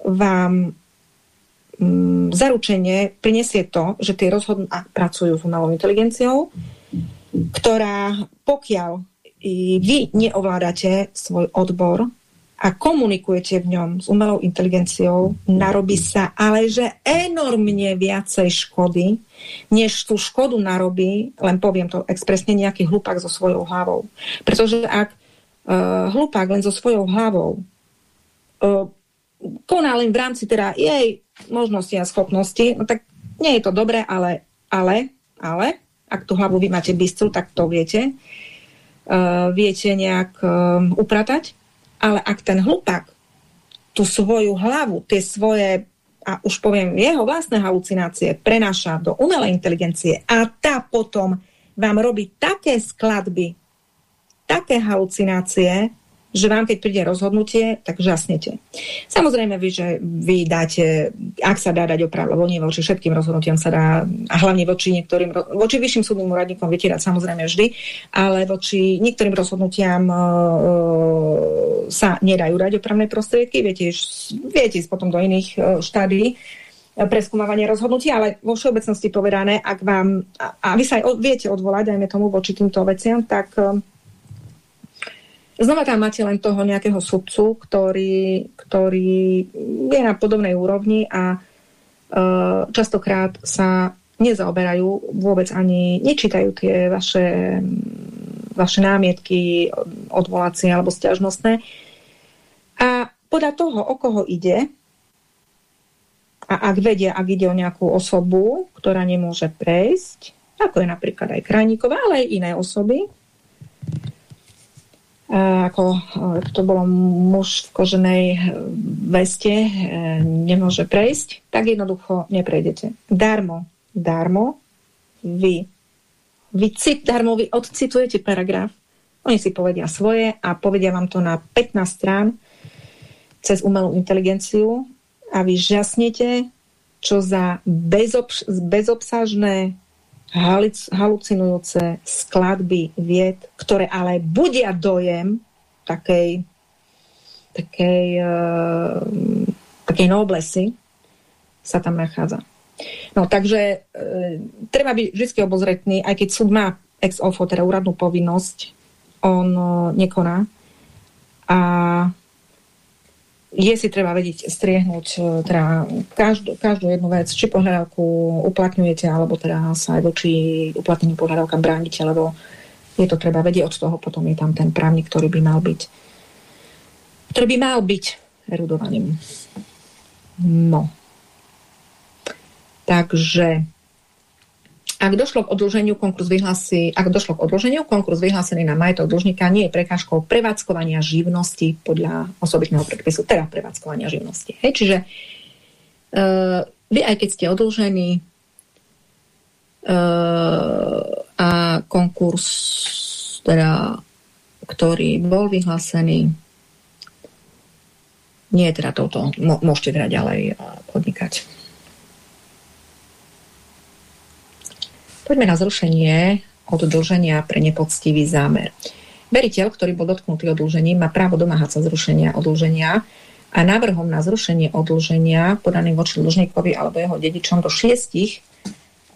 vám um, zaručenie prinesie to, že tie rozhodnutia pracujú s umelou inteligenciou, ktorá pokiaľ vy neovládate svoj odbor, a komunikujete v ňom s umelou inteligenciou, narobí sa ale že enormne viacej škody, než tú škodu narobí, len poviem to expresne, nejaký hlupák so svojou hlavou. Pretože ak uh, hlupák len so svojou hlavou uh, koná len v rámci teda jej možnosti a schopnosti, no tak nie je to dobré, ale, ale, ale, ak tú hlavu vy máte bystru, tak to viete. Uh, viete nejak uh, upratať ale ak ten hlupák tú svoju hlavu, tie svoje, a už poviem, jeho vlastné halucinácie prenáša do umelej inteligencie a tá potom vám robí také skladby, také halucinácie, že vám, keď príde rozhodnutie, tak žasnete. Samozrejme, vy, že vy dáte, ak sa dá dať oprav, lebo voči všetkým rozhodnutiam sa dá, a hlavne voči niektorým, voči vyšším súdnym úradníkom viete samozrejme vždy, ale voči niektorým rozhodnutiam uh, sa nedajú dať opravné prostriedky, viete, viete ísť potom do iných štádí preskúmavanie rozhodnutí, ale vo všeobecnosti povedané, ak vám, a, a vy sa aj viete odvolať, dajme tomu voči týmto veciam, tak uh, Znova tam máte len toho nejakého sudcu, ktorý, ktorý je na podobnej úrovni a e, častokrát sa nezaoberajú vôbec ani, nečítajú tie vaše, vaše námietky odvolacie alebo stiažnostné. A podľa toho, o koho ide, a ak vedia, ak ide o nejakú osobu, ktorá nemôže prejsť, ako je napríklad aj Krajníková, ale aj iné osoby, ako to bolo muž v koženej e, veste, e, nemôže prejsť, tak jednoducho neprejdete. Darmo, darmo, vy, vy cit, darmo, vy odcitujete paragraf, oni si povedia svoje a povedia vám to na 15 strán cez umelú inteligenciu a vy žasnete, čo za bezobš- bezobsažné halucinujúce skladby vied, ktoré ale budia dojem takej takej, uh, takej noblesy sa tam nachádza. No takže e, treba byť vždy obozretný, aj keď súd má ex ofo, teda úradnú povinnosť, on e, nekoná. A je si treba vedieť striehnúť e, teda každú, každú jednu vec, či pohľadávku uplatňujete, alebo teda sa aj voči uplatneniu pohľadávka bránite, lebo je to treba vedieť od toho, potom je tam ten právnik, ktorý by mal byť ktorý by mal byť erudovaným. No. Takže ak došlo k odloženiu, konkurs vyhlási, ak došlo k odloženiu, konkurs vyhlásený na majetok dlžníka nie je prekážkou prevádzkovania živnosti podľa osobitného predpisu, teda prevádzkovania živnosti. Hej, čiže uh, vy aj keď ste odlžení uh, a konkurs, teda, ktorý bol vyhlásený, nie je teda toto, môžete teda ďalej podnikať. Poďme na zrušenie oddlženia pre nepoctivý zámer. Veriteľ, ktorý bol dotknutý odlžením, má právo domáhať sa zrušenia odlženia a návrhom na zrušenie odlženia podaným voči dlžníkovi alebo jeho dedičom do šiestich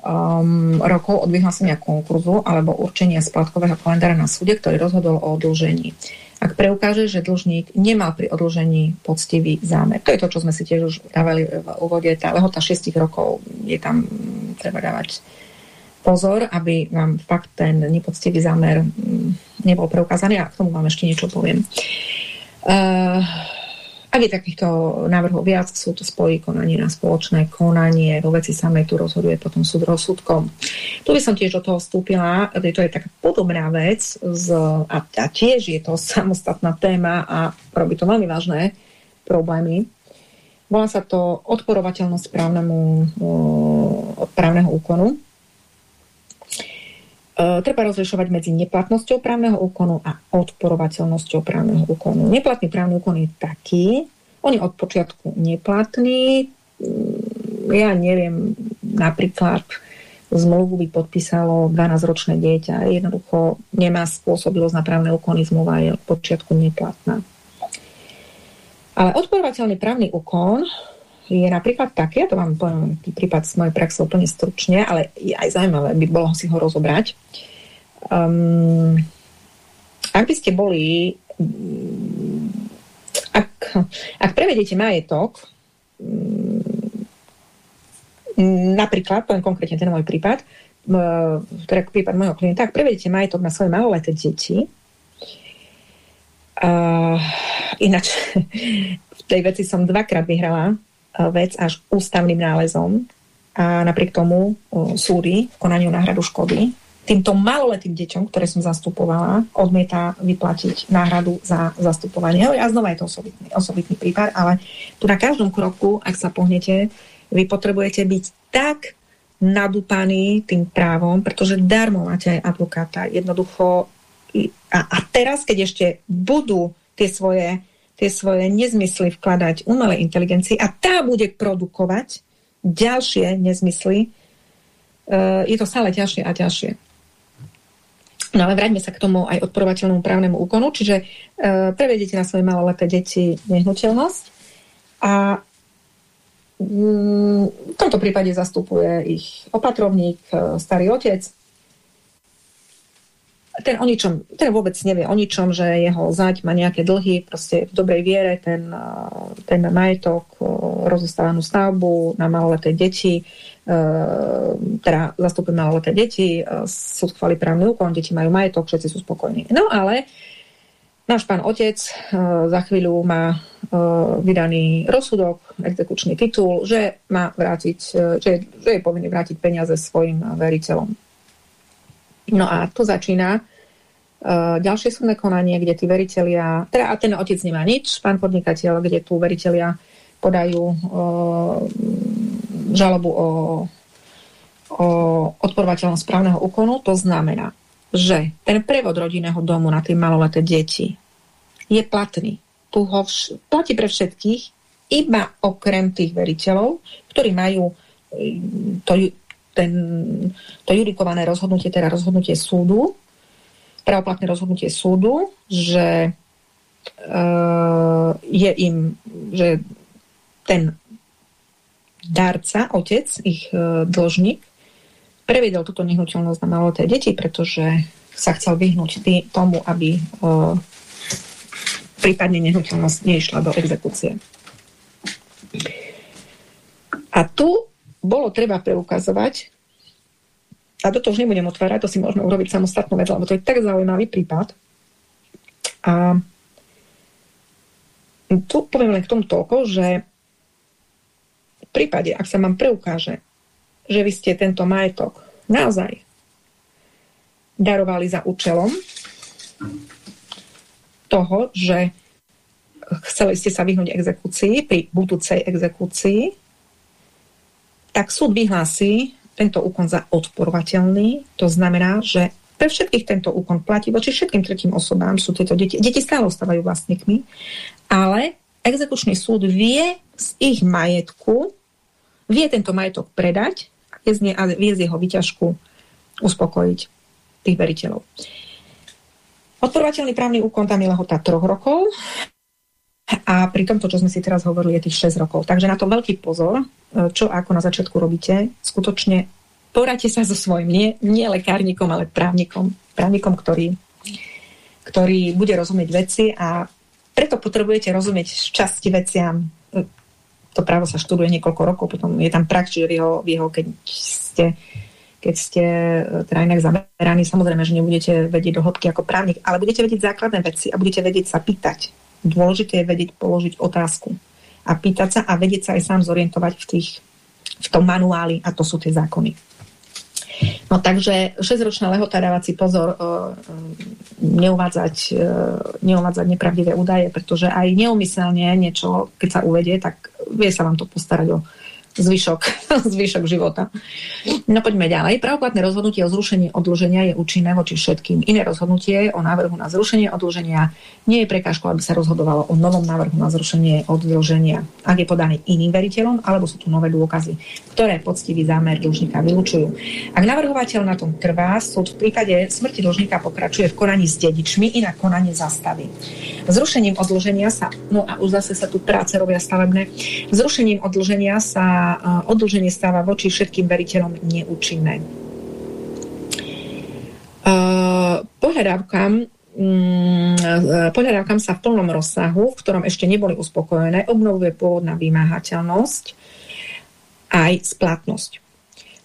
um, rokov od vyhlásenia konkurzu alebo určenia splatkového kalendára na súde, ktorý rozhodol o odlžení. Ak preukáže, že dlžník nemal pri odlžení poctivý zámer. To je to, čo sme si tiež už dávali v úvode. Tá lehota 6 rokov je tam, treba dávať pozor, aby vám fakt ten nepoctivý zámer mm, nebol preukázaný a k tomu vám ešte niečo poviem. Uh, ak je takýchto návrhov viac, sú to spojí konanie na spoločné konanie, vo veci samej tu rozhoduje potom súd rozsudkom. Tu by som tiež do toho vstúpila, to je taká podobná vec z, a, a tiež je to samostatná téma a robí to veľmi vážne problémy. Volá sa to odporovateľnosť právnemu, právneho úkonu. Uh, treba rozlišovať medzi neplatnosťou právneho úkonu a odporovateľnosťou právneho úkonu. Neplatný právny úkon je taký, on je od počiatku neplatný. Mm, ja neviem, napríklad zmluvu by podpísalo 12-ročné dieťa. Jednoducho nemá spôsobilosť na právne úkony, zmluva je od počiatku neplatná. Ale odporovateľný právny úkon je napríklad taký, ja to vám poviem prípad z mojej praxe úplne stručne, ale je aj zaujímavé, by bolo si ho rozobrať. Um, ak by ste boli ak, ak prevediete majetok napríklad, poviem konkrétne ten môj prípad, teda prípad môjho klienta, ak prevediete majetok na svoje maloleté deti, uh, ináč v tej veci som dvakrát vyhrala vec až ústavným nálezom a napriek tomu súdy v konaniu náhradu škody týmto maloletým deťom, ktoré som zastupovala, odmieta vyplatiť náhradu za zastupovanie. A znova je to osobitný, osobitný prípad, ale tu na každom kroku, ak sa pohnete, vy potrebujete byť tak nadúpaní tým právom, pretože darmo máte aj advokáta. Jednoducho a, a teraz, keď ešte budú tie svoje tie svoje nezmysly vkladať umelej inteligencii a tá bude produkovať ďalšie nezmysly, uh, je to stále ťažšie a ťažšie. No ale vráťme sa k tomu aj odporovateľnému právnemu úkonu, čiže uh, prevedete na svoje maloleté deti nehnuteľnosť a um, v tomto prípade zastupuje ich opatrovník, uh, starý otec, ten o ničom, ten vôbec nevie o ničom, že jeho zať má nejaké dlhy, proste v dobrej viere ten, ten majetok, rozostávanú stavbu na maloleté deti, teda zastupujú maloleté deti, sú schváli právny úkon, deti majú majetok, všetci sú spokojní. No ale náš pán otec za chvíľu má vydaný rozsudok, exekučný titul, že má vrátiť, že, že je povinný vrátiť peniaze svojim veriteľom. No a tu začína uh, ďalšie súdne konanie, kde tí veriteľia, teda a ten otec nemá nič, pán podnikateľ, kde tu veriteľia podajú uh, žalobu o, o odporovateľnosť správneho úkonu. To znamená, že ten prevod rodinného domu na tie maloleté deti je platný. Tu ho vš- platí pre všetkých, iba okrem tých veriteľov, ktorí majú to ten, to judikované rozhodnutie, teda rozhodnutie súdu, pravoplatné rozhodnutie súdu, že uh, je im, že ten dárca, otec, ich uh, dlžník, previedol túto nehnuteľnosť na maloté deti, pretože sa chcel vyhnúť tý, tomu, aby uh, prípadne nehnuteľnosť neišla do exekúcie. A tu bolo treba preukazovať, a toto už nebudem otvárať, to si môžeme urobiť samostatnú vec, lebo to je tak zaujímavý prípad. A tu poviem len k tomu toľko, že v prípade, ak sa vám preukáže, že vy ste tento majetok naozaj darovali za účelom toho, že chceli ste sa vyhnúť exekúcii pri budúcej exekúcii, tak súd vyhlási tento úkon za odporovateľný. To znamená, že pre všetkých tento úkon platí, voči všetkým tretím osobám sú tieto deti. Deti stále ostávajú vlastníkmi, ale exekučný súd vie z ich majetku, vie tento majetok predať a vie z jeho vyťažku uspokojiť tých veriteľov. Odporovateľný právny úkon tam je lehota troch rokov a pri tomto, čo sme si teraz hovorili, je tých 6 rokov. Takže na to veľký pozor, e, čo ako na začiatku robíte. Skutočne poradte sa so svojím, nie, nie lekárnikom, ale právnikom. Právnikom, ktorý, ktorý bude rozumieť veci a preto potrebujete rozumieť časti veciam. E, to právo sa študuje niekoľko rokov, potom je tam prax, čiže v jeho, v jeho keď ste keď ste e, teda inak zameraní, samozrejme, že nebudete vedieť do hĺbky ako právnik, ale budete vedieť základné veci a budete vedieť sa pýtať Dôležité je vedieť položiť otázku a pýtať sa a vedieť sa aj sám zorientovať v, tých, v tom manuáli a to sú tie zákony. No takže 6-ročná lehota dávací pozor uh, neuvádzať, uh, neuvádzať nepravdivé údaje, pretože aj neumyselne niečo, keď sa uvedie, tak vie sa vám to postarať o zvyšok, zvyšok života. No poďme ďalej. Pravoplatné rozhodnutie o zrušení odlženia je účinné voči všetkým. Iné rozhodnutie o návrhu na zrušenie odlženia nie je prekážkou, aby sa rozhodovalo o novom návrhu na zrušenie odlženia, ak je podaný iným veriteľom, alebo sú tu nové dôkazy, ktoré poctivý zámer dlžníka vylúčujú. Ak navrhovateľ na tom trvá, súd v prípade smrti dlžníka pokračuje v konaní s dedičmi, inak konanie zastaví. Zrušením odlženia sa, no a už zase sa tu práce robia stavebné, zrušením odlženia sa odlženie stáva voči všetkým veriteľom neúčinné. Pohľadávkam mm, pohľadávkam sa v plnom rozsahu, v ktorom ešte neboli uspokojené, obnovuje pôvodná vymáhateľnosť aj splatnosť.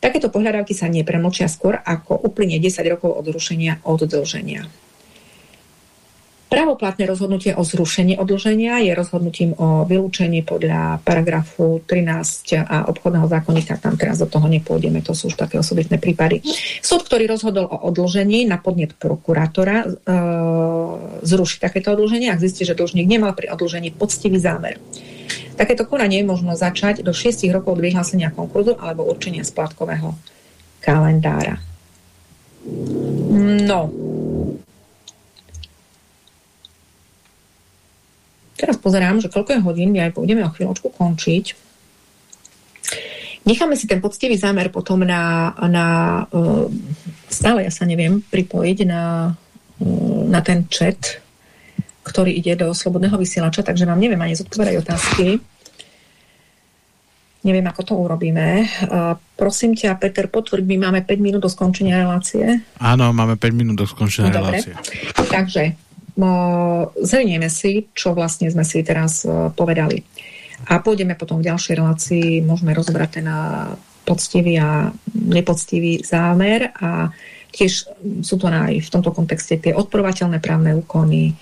Takéto pohľadávky sa nepremlčia skôr, ako uplynie 10 rokov od zrušenia oddlženia. Pravoplatné rozhodnutie o zrušení odlženia je rozhodnutím o vylúčení podľa paragrafu 13 a obchodného zákonníka. Tam teraz do toho nepôjdeme, to sú už také osobitné prípady. Súd, ktorý rozhodol o odlžení na podnet prokurátora, e, zruší takéto odlženie, ak zistí, že dlžník nemal pri odlžení poctivý zámer. Takéto konanie možno začať do 6 rokov od vyhlásenia konkurzu alebo určenia splátkového kalendára. No, Teraz pozerám, že koľko je hodín, my aj pôjdeme o chvíľočku končiť. Necháme si ten poctivý zámer potom na, na uh, stále ja sa neviem pripojiť na, uh, na ten chat, ktorý ide do slobodného vysielača, takže vám neviem ani zodpovedať otázky. Neviem, ako to urobíme. Uh, prosím ťa, Peter, potvrď, my máme 5 minút do skončenia relácie. Áno, máme 5 minút do skončenia no, relácie. Takže zhrnieme si, čo vlastne sme si teraz povedali. A pôjdeme potom v ďalšej relácii, môžeme rozbrať ten poctivý a nepoctivý zámer a tiež sú to aj v tomto kontexte tie odporovateľné právne úkony,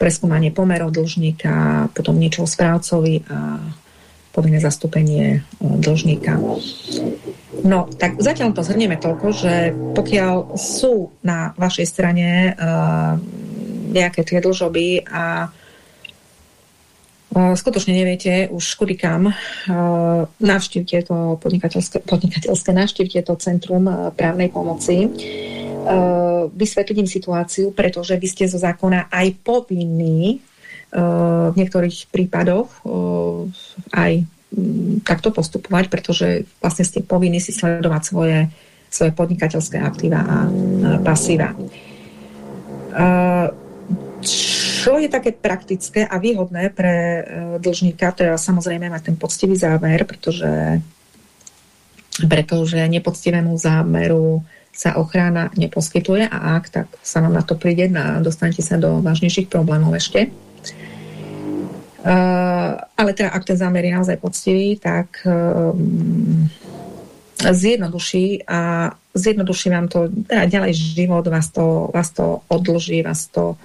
preskúmanie pomerov dlžníka, potom niečo o správcovi a povinné zastúpenie e, dlžníka. No, tak zatiaľ to zhrnieme toľko, že pokiaľ sú na vašej strane uh, nejaké tie dlžoby a skutočne neviete už kedy kam, navštívte to podnikateľské, podnikateľské navštívte to Centrum právnej pomoci, vysvetlím situáciu, pretože vy ste zo zákona aj povinní v niektorých prípadoch aj takto postupovať, pretože vlastne ste povinní si sledovať svoje, svoje podnikateľské aktíva a pasíva. Čo je také praktické a výhodné pre e, dlžníka, to je samozrejme mať ten poctivý zámer, pretože, pretože nepoctivému zámeru sa ochrana neposkytuje a ak, tak sa vám na to príde a dostanete sa do vážnejších problémov ešte. Uh, ale teda, ak ten zámer je naozaj poctivý, tak um, zjednoduší a zjednoduší vám to teda ďalej život, vás to, vás to odlží, vás to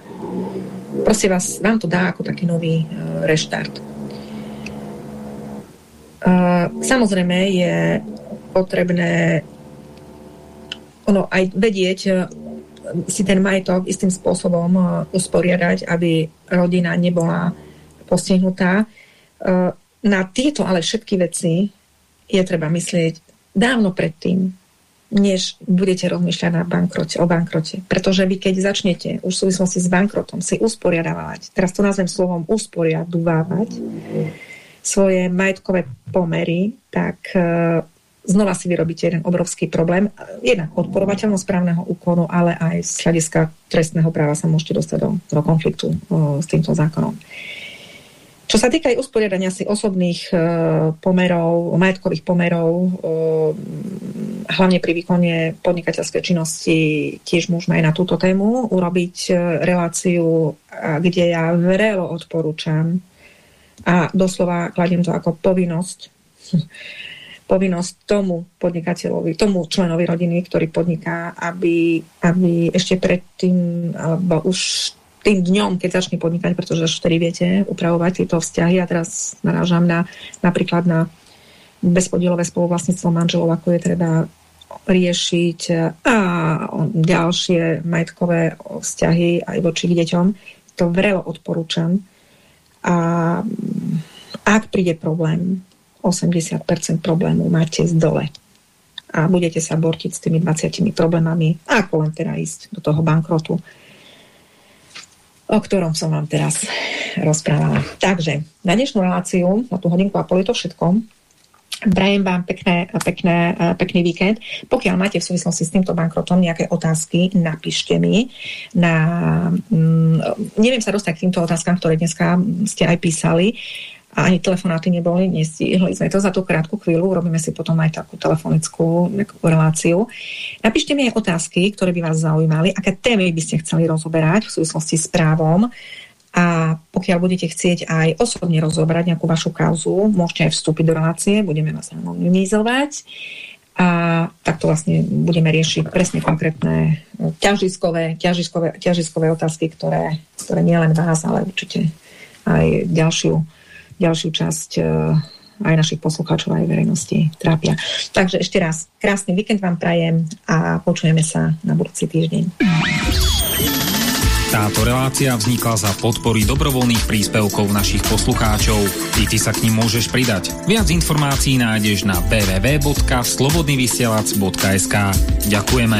proste vás, vám to dá ako taký nový uh, reštart. Uh, samozrejme je potrebné ono aj vedieť si ten majetok istým spôsobom usporiadať, aby rodina nebola postihnutá. E, na tieto ale všetky veci je treba myslieť dávno predtým, než budete rozmýšľať na bankrote, o bankrote. Pretože vy keď začnete už v súvislosti s bankrotom si usporiadavať, teraz to nazvem slovom usporiaduvávať, svoje majetkové pomery, tak uh, znova si vyrobíte jeden obrovský problém. Jednak odporovateľnosť správneho úkonu, ale aj z hľadiska trestného práva sa môžete dostať do, do konfliktu uh, s týmto zákonom. Čo sa týka aj usporiadania si osobných e, pomerov, majetkových pomerov, e, hlavne pri výkone podnikateľskej činnosti, tiež môžeme aj na túto tému urobiť e, reláciu, kde ja vrelo odporúčam a doslova kladiem to ako povinnosť povinnosť tomu podnikateľovi, tomu členovi rodiny, ktorý podniká, aby, aby ešte predtým, alebo už tým dňom, keď začne podnikať, pretože až vtedy viete upravovať tieto vzťahy a teraz narážam na, napríklad na bezpodielové spoluvlastníctvo manželov, ako je treba riešiť a ďalšie majetkové vzťahy aj voči deťom. To vrelo odporúčam. A ak príde problém, 80% problému máte z dole a budete sa bortiť s tými 20 problémami, ako len teda ísť do toho bankrotu o ktorom som vám teraz rozprávala. Takže na dnešnú reláciu, na tú hodinku a pol je to všetko. Prajem vám pekné, pekné, pekný víkend. Pokiaľ máte v súvislosti s týmto bankrotom nejaké otázky, napíšte mi. Na, mm, neviem sa dostať k týmto otázkam, ktoré dneska ste aj písali a ani telefonáty neboli, nestihli sme to. Za tú krátku chvíľu, robíme si potom aj takú telefonickú reláciu. Napíšte mi aj otázky, ktoré by vás zaujímali, aké témy by ste chceli rozoberať v súvislosti s právom. A pokiaľ budete chcieť aj osobne rozoberať nejakú vašu kauzu, môžete aj vstúpiť do relácie, budeme vás anonymizovať. A takto vlastne budeme riešiť presne konkrétne ťažiskové, ťažiskové, ťažiskové otázky, ktoré, ktoré nielen vás, ale určite aj ďalšiu ďalšiu časť e, aj našich poslucháčov, aj verejnosti trápia. Takže ešte raz, krásny víkend vám prajem a počujeme sa na budúci týždeň. Táto relácia vznikla za podpory dobrovoľných príspevkov našich poslucháčov. I ty sa k ním môžeš pridať. Viac informácií nájdeš na www.slobodnyvysielac.sk Ďakujeme.